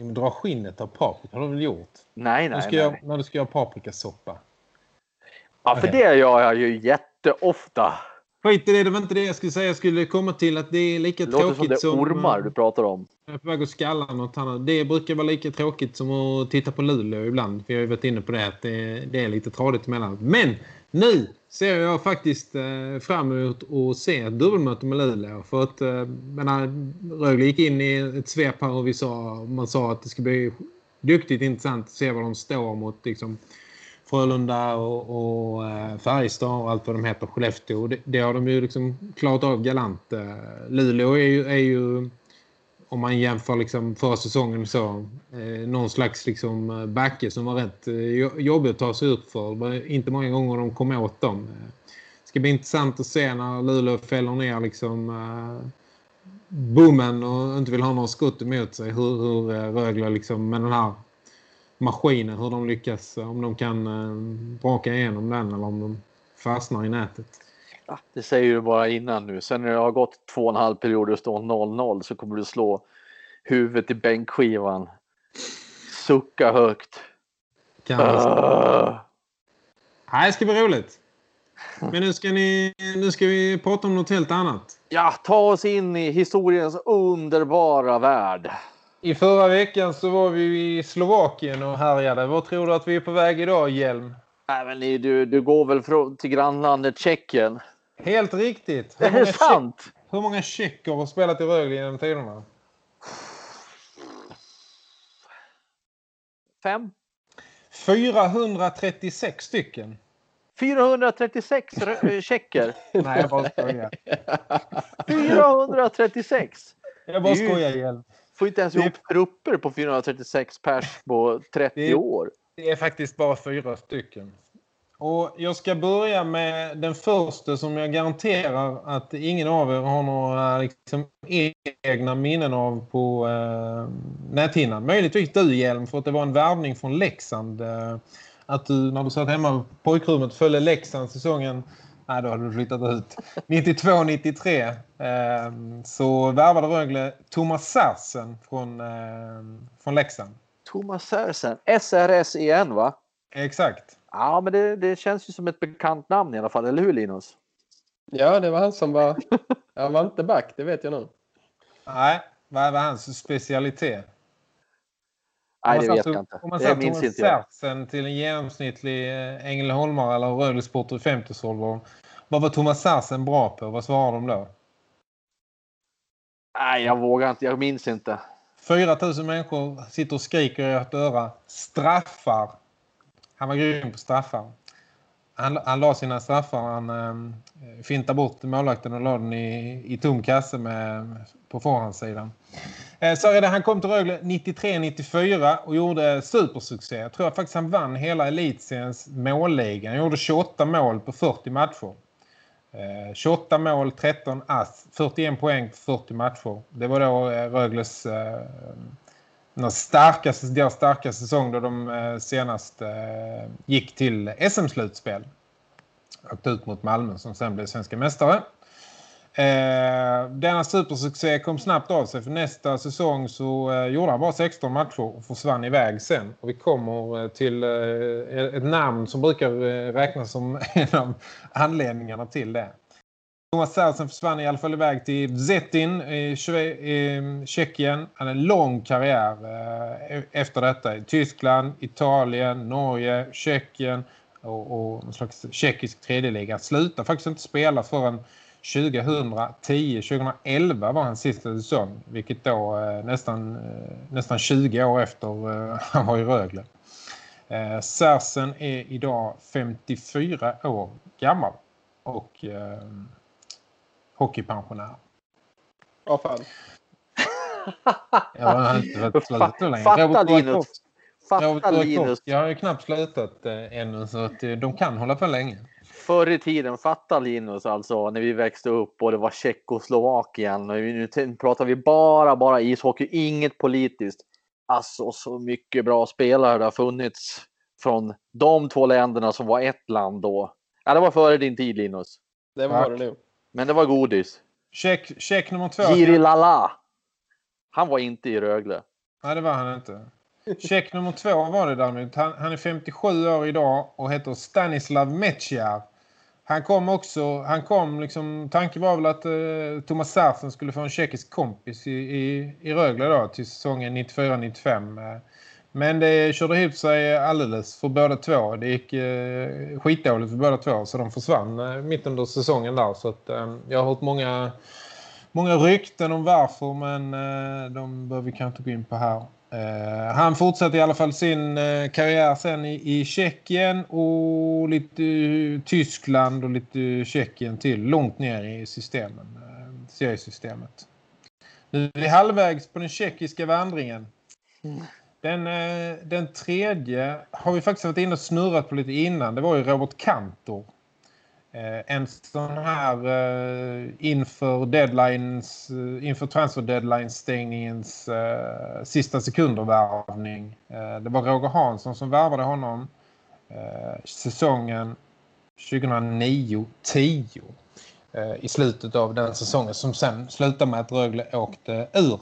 Dra skinnet av paprika har du väl gjort? Nej, nej, nej. Jag, när du ska göra paprikasoppa. Ja, för det gör jag ju jätteofta. Skit i det, det var inte det jag skulle säga. Jag skulle komma till att det är lika det tråkigt som... Det som... ormar du pratar om. Jag är på väg att skalla något annat. Det brukar vara lika tråkigt som att titta på Luleå ibland. För jag har ju varit inne på det att det, det är lite tradigt emellan. Men nu ser jag faktiskt eh, fram emot att se ett dubbelmöte med Luleå. För att eh, menar, Rögle gick in i ett svep här och vi sa, man sa att det ska bli duktigt intressant att se vad de står mot liksom, Frölunda och, och eh, Färjestad och allt vad de heter, Skellefteå. Det, det har de ju liksom klarat av galant. Eh, Luleå är ju, är ju om man jämför liksom förra säsongen så eh, någon slags liksom eh, backe som var rätt jobbig att ta sig upp för. Det var inte många gånger de kom åt dem. Det ska bli intressant att se när Luleå fäller ner liksom eh, bommen och inte vill ha någon skott emot sig. Hur, hur Rögle liksom med den här maskinen, hur de lyckas, om de kan eh, braka igenom den eller om de fastnar i nätet. Ja, det säger du bara innan nu. Sen när det har gått två och en halv period och står 0-0 så kommer du slå huvudet i bänkskivan. Sucka högt. Kan uh. Nej, det ska bli roligt. Men nu ska, ni, nu ska vi prata om något helt annat. Ja, ta oss in i historiens underbara värld. I förra veckan så var vi i Slovakien och härjade. Vad tror du att vi är på väg idag, Hjelm? Nej, men du, du går väl till grannlandet Tjeckien? Helt riktigt. Hur är det sant? Hur många tjecker har spelat i Rögle genom tiderna? Fem? 436 stycken. 436 tjecker? Nej, jag bara skojar. 436? Jag bara skojar igen. Får inte ens ihop trupper på 436 pers på 30 det, år. Det är faktiskt bara fyra stycken. Och jag ska börja med den första som jag garanterar att ingen av er har några liksom, egna minnen av på eh, näthinnan. Möjligtvis du, Hjelm, för att det var en värvning från Leksand. Eh, att du, när du satt hemma på pojkrummet, följde Leksand säsongen Nej, då hade du flyttat ut. 92-93 eh, så värvade Rögle Thomas Särsen från, eh, från Leksand. Thomas Särsen, SRS igen va? Exakt. Ja, men det, det känns ju som ett bekant namn i alla fall, eller hur Linus? Ja, det var han som var... Han var inte back, det vet jag nu. Nej, vad var hans specialitet? Nej, det vet jag inte. Om man sätter Thomas inte Särsen till en genomsnittlig eh, Ängelholmare eller Rögle-sporter i 50-årsåldern. Vad var Thomas Särsen bra på? Vad svarar de då? Nej, jag vågar inte. Jag minns inte. 4 000 människor sitter och skriker i ett öra. Straffar. Han var grym på straffar. Han, han la sina straffar. Han äh, fintade bort målvakten och la den i, i tom kasse med, på förhandssidan. Eh, så är det, han kom till Rögle 93-94 och gjorde supersuccé. Jag tror att faktiskt han vann hela elitseriens målliga. Han gjorde 28 mål på 40 matcher. Eh, 28 mål, 13 ass, 41 poäng 40 matcher. Det var då eh, Rögles eh, starkaste, deras starkaste säsong då de eh, senast eh, gick till SM-slutspel. Åkte ut mot Malmö som sen blev svenska mästare. Eh, denna supersuccé kom snabbt av sig för nästa säsong så eh, gjorde han bara 16 matcher och försvann iväg sen. Och vi kommer eh, till eh, e-, ett namn som brukar eh, räknas som en av anledningarna till det. Thomas Sersen försvann i alla fall iväg till Zetin i, i mm, Tjeckien. Han hade en lång karriär eh, e-, efter detta i Tyskland, Italien, Norge, Tjeckien och, och en slags tjeckisk tredjeliga. Slutade faktiskt inte spela förrän 2010-2011 var hans sista säsong. Vilket då eh, nästan, eh, nästan 20 år efter eh, han var i Rögle. Eh, Särsen är idag 54 år gammal. Och eh, hockeypensionär. Åh fan. Jag har inte varit slutat längre. Fatta Linus. Fatta Linus. Jag har ju knappt slutat eh, ännu så att de kan hålla på länge förr i tiden, fatta Linus alltså, när vi växte upp och det var Tjeckoslovakien. Nu pratar vi bara, bara ishockey, inget politiskt. Alltså så mycket bra spelare det har funnits från de två länderna som var ett land då. Ja, det var före din tid Linus. Det var det nu. Men det var godis. Check, check nummer två. Jiri Lala. Han var inte i Rögle. Nej, det var han inte. Check nummer två var det däremot. Han, han är 57 år idag och heter Stanislav Metjar. Han kom också, han kom liksom, tanken var väl att eh, Thomas Sarsen skulle få en tjeckisk kompis i, i, i Rögle då till säsongen 94-95. Eh, men det körde ihop sig alldeles för båda två. Det gick eh, skitdåligt för båda två så de försvann eh, mitt under säsongen där. Så att, eh, jag har hört många, många rykten om varför men eh, de behöver vi kanske inte gå in på här. Uh, han fortsatte i alla fall sin uh, karriär sen i, i Tjeckien och lite uh, Tyskland och lite Tjeckien till långt ner i systemen, uh, seriesystemet. Nu är vi halvvägs på den tjeckiska vandringen. Mm. Den, den tredje har vi faktiskt varit inne och snurrat på lite innan. Det var ju Robert Kantor Eh, en sån här eh, inför deadlines eh, inför transfer deadline stängningens eh, sista sekunder värvning. Eh, det var Roger Hansson som värvade honom eh, säsongen 2009-10 eh, i slutet av den säsongen som sen slutade med att Rögle åkte ur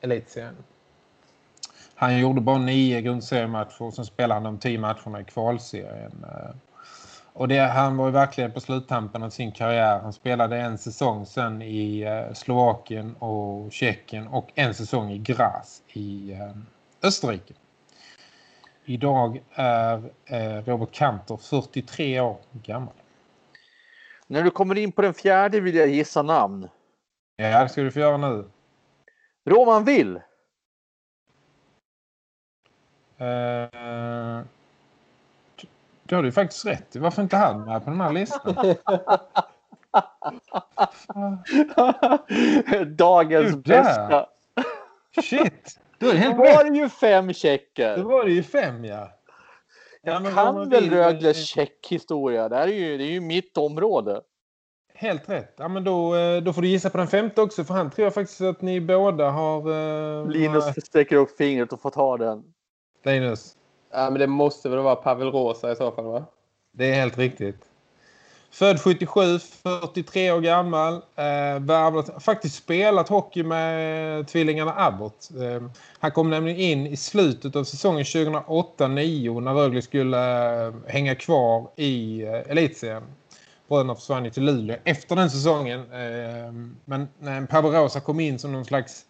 elitserien. Han gjorde bara nio grundseriematcher och sen spelade han de tio matcherna i kvalserien. Och det, han var ju verkligen på sluttampen av sin karriär. Han spelade en säsong sen i eh, Slovakien och Tjeckien och en säsong i Graz i eh, Österrike. Idag är eh, Robert Kantor 43 år gammal. När du kommer in på den fjärde vill jag gissa namn. Ja, det ska du få göra nu. Roman Will. Uh, det har du faktiskt rätt Varför inte han med på den här listan? Dagens bästa. Shit! Då är det var det ju fem checker. Då var det ju fem, ja. Jag ja, kan väl Rögles checkhistoria. Det, här är ju, det är ju mitt område. Helt rätt. Ja, men då, eh, då får du gissa på den femte också. För han tror jag faktiskt att ni båda har... Uh, Linus sträcker upp fingret och får ta den. Linus. Ja, men det måste väl vara Pavel Rosa i så fall va? Det är helt riktigt. Född 77, 43 år gammal. Eh, värvlat, faktiskt spelat hockey med tvillingarna Abbott. Eh, han kom nämligen in i slutet av säsongen 2008-2009 när Rögle skulle eh, hänga kvar i eh, elitserien. Bröderna försvann till Luleå efter den säsongen. Eh, men när Pavel Rosa kom in som någon slags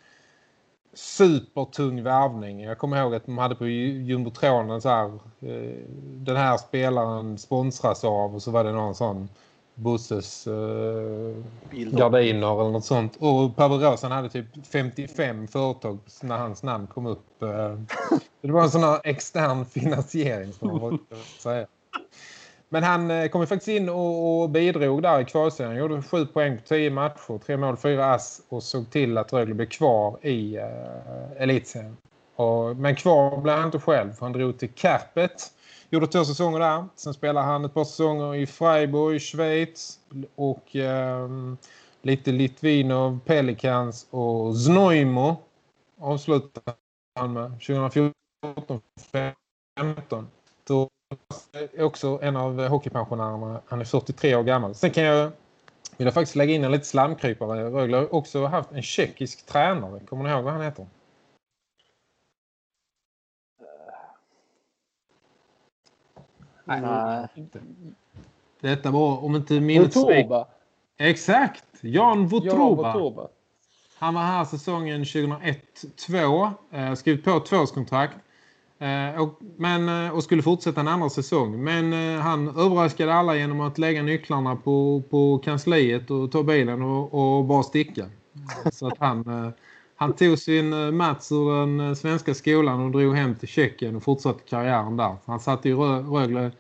supertung värvning. Jag kommer ihåg att de hade på Jumbotronen så här, eh, den här spelaren sponsras av och så var det någon sån Busses eh, gardiner eller något sånt. Och Pavel Rosen hade typ 55 företag när hans namn kom upp. Eh, det var en sån här extern finansiering som man brukar säga. Men han eh, kom ju faktiskt in och, och bidrog där i kvalserien. Han gjorde sju poäng på tio matcher, tre mål, fyra ass och såg till att Rögle blev kvar i uh, elitserien. Och, men kvar blev han inte själv. Han drog till Kärpet. Gjorde två säsonger där. Sen spelade han ett par säsonger i Freiburg, Schweiz och um, lite Litvinov, Pelicans och Znojmo avslutade han med 2014-15. Då är också en av hockeypensionärerna. Han är 43 år gammal. Sen kan jag vill jag faktiskt lägga in en lite slamkrypare. Rögle har också haft en tjeckisk tränare. Kommer ni ihåg vad han heter? Nej, Nej. inte. Detta var, om inte minnet Votroba. Exakt, Jan Votroba. Han var här säsongen 2001-2. Eh, skrivit på tvåårskontrakt. Eh, och, men, eh, och skulle fortsätta en andra säsong. Men eh, han överraskade alla genom att lägga nycklarna på, på kansliet och ta bilen och, och bara sticka. Så att han, han tog sin mats ur den svenska skolan och drog hem till Tjeckien och fortsatte karriären där. Han satt i Rögle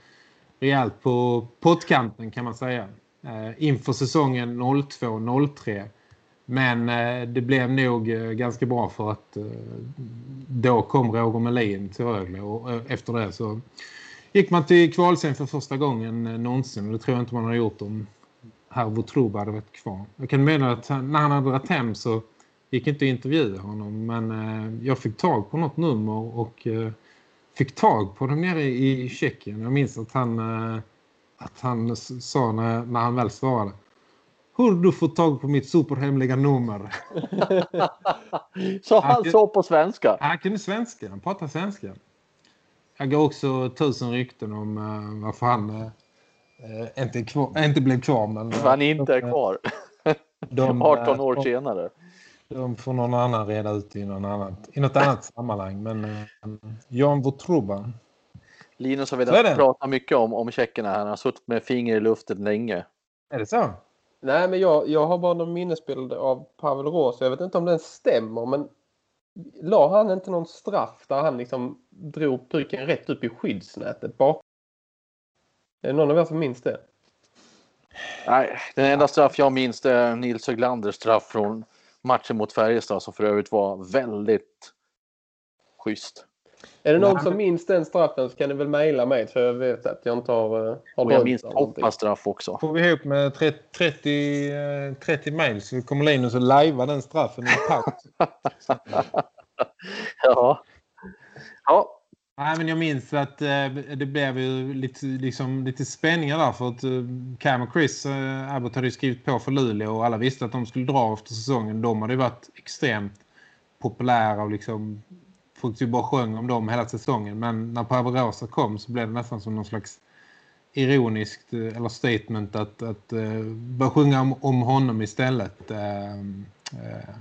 rejält på pottkanten kan man säga. Inför säsongen 02-03 men eh, det blev nog eh, ganska bra för att eh, då kom Roger Melin till Rögle och eh, efter det så gick man till kvalsen för första gången eh, någonsin och det tror jag inte man har gjort om Harvo Troba hade varit kvar. Jag kan mena att han, när han hade varit hem så gick inte att intervjua honom men eh, jag fick tag på något nummer och eh, fick tag på dem nere i Tjeckien. Jag minns att han, eh, att han sa när, när han väl svarade hur du får tag på mitt superhemliga nummer. så han, han sa på svenska? Han kunde svenska, han pratar svenska. Jag går också tusen rykten om uh, varför han uh, inte, kvar, inte blev kvar. Men, uh, han inte är kvar. de, 18 år senare. De får någon annan reda ut i, någon annat, i något annat sammanhang. Men uh, Jan Votruba. Linus har velat prata mycket om, om tjeckerna här. Han har suttit med finger i luften länge. Är det så? Nej, men jag, jag har bara någon minnesbild av Pavel Rås. Jag vet inte om den stämmer, men la han inte någon straff där han liksom drog puken rätt upp i skyddsnätet bak? Är det någon av er som minns det? Nej, den enda straff jag minns är Nils Höglanders straff från matchen mot Färjestad som för övrigt var väldigt schysst. Är det någon som minns den straffen så kan ni väl mejla mig för jag vet att jag inte har... Eh, har jag minns straff också. Får vi ihop med 30, 30, 30 mejl så kommer Linus att lajva den straffen i paus. ja. Ja. Nej, men jag minns att eh, det blev ju lite, liksom, lite spänningar där för att eh, Cam och Chris eh, Abbott hade skrivit på för Luleå och alla visste att de skulle dra efter säsongen. De hade ju varit extremt populära och liksom folk ju typ bara sjöng om dem hela säsongen. Men när Pavarosa kom så blev det nästan som någon slags ironiskt eh, eller statement att, att eh, uh, börja sjunga om, om honom istället uh, uh,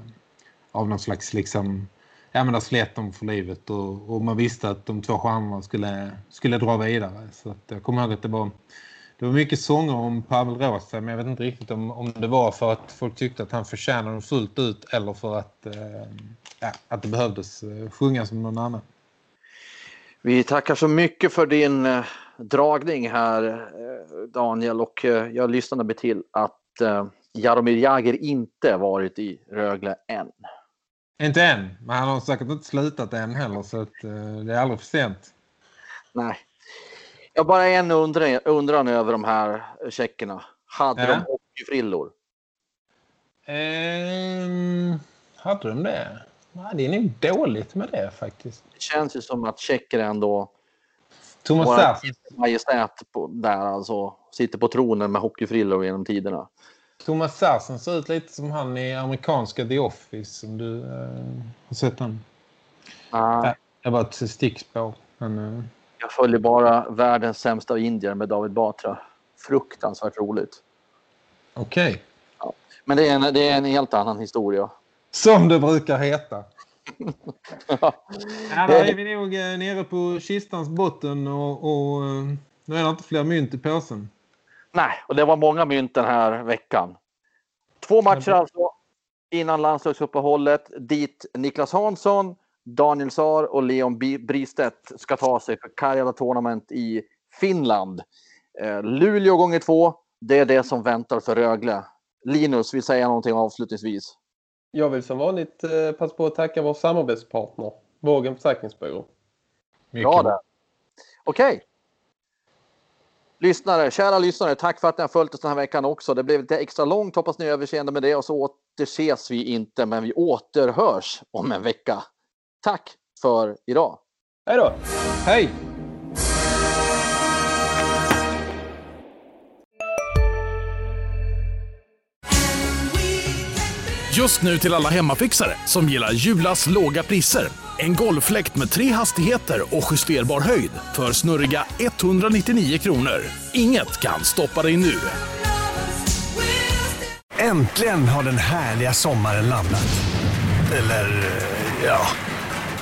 av någon slags liksom ja men där slet de för livet och, och man visste att de två stjärnorna skulle, skulle dra vidare så att jag kommer ihåg att det var det var mycket sånger om Pavel Rosa men jag vet inte riktigt om, om det var för att folk tyckte att han förtjänade dem fullt ut eller för att, eh, ja, att det behövdes eh, sjunga som någon annan. Vi tackar så mycket för din eh, dragning här eh, Daniel och jag lyssnade med till att Jaromir Jagr inte varit i Rögle än. Inte än, men han har säkert inte slutat än heller så att, det är aldrig för sent. Nej, jag bara en undran, undran över de här checkerna. Hade ja. de hockeyfrillor? Um, hade de det? Nej, det är nog dåligt med det faktiskt. Det känns ju som att checker ändå... Thomas Sass. Majestät på, där alltså. sitter på tronen med hockeyfrillor genom tiderna. Thomas Sarsen ser ut lite som han i amerikanska The Office om du eh, har sett den. Ah. Det var ett stickspår. Men, eh. Jag följer bara världens sämsta indier med David Batra. Fruktansvärt roligt. Okej. Okay. Ja. Men det är, en, det är en helt annan historia. Som det brukar heta. ja. ja, då är vi nog eh, nere på kistans botten och, och eh, nu är det inte fler mynt i påsen. Nej, och det var många mynt den här veckan. Två matcher alltså innan landslagsuppehållet dit Niklas Hansson, Daniel Saar och Leon Bristedt ska ta sig för Karjala Tournament i Finland. Eh, Luleå gånger två, det är det som väntar för Rögle. Linus vill säga någonting avslutningsvis. Jag vill som vanligt eh, passa på att tacka vår samarbetspartner, Vågen Försäkringsbyrå. Bra där. Okej. Okay. Lyssnare, kära lyssnare, tack för att ni har följt oss den här veckan också. Det blev lite extra långt, hoppas ni överseende med det och så återses vi inte, men vi återhörs om en vecka. Tack för idag. Hej då. Hej. Just nu till alla hemmafixare som gillar Julas låga priser. En golffläkt med tre hastigheter och justerbar höjd för snurriga 199 kronor. Inget kan stoppa dig nu. Äntligen har den härliga sommaren landat. Eller, ja...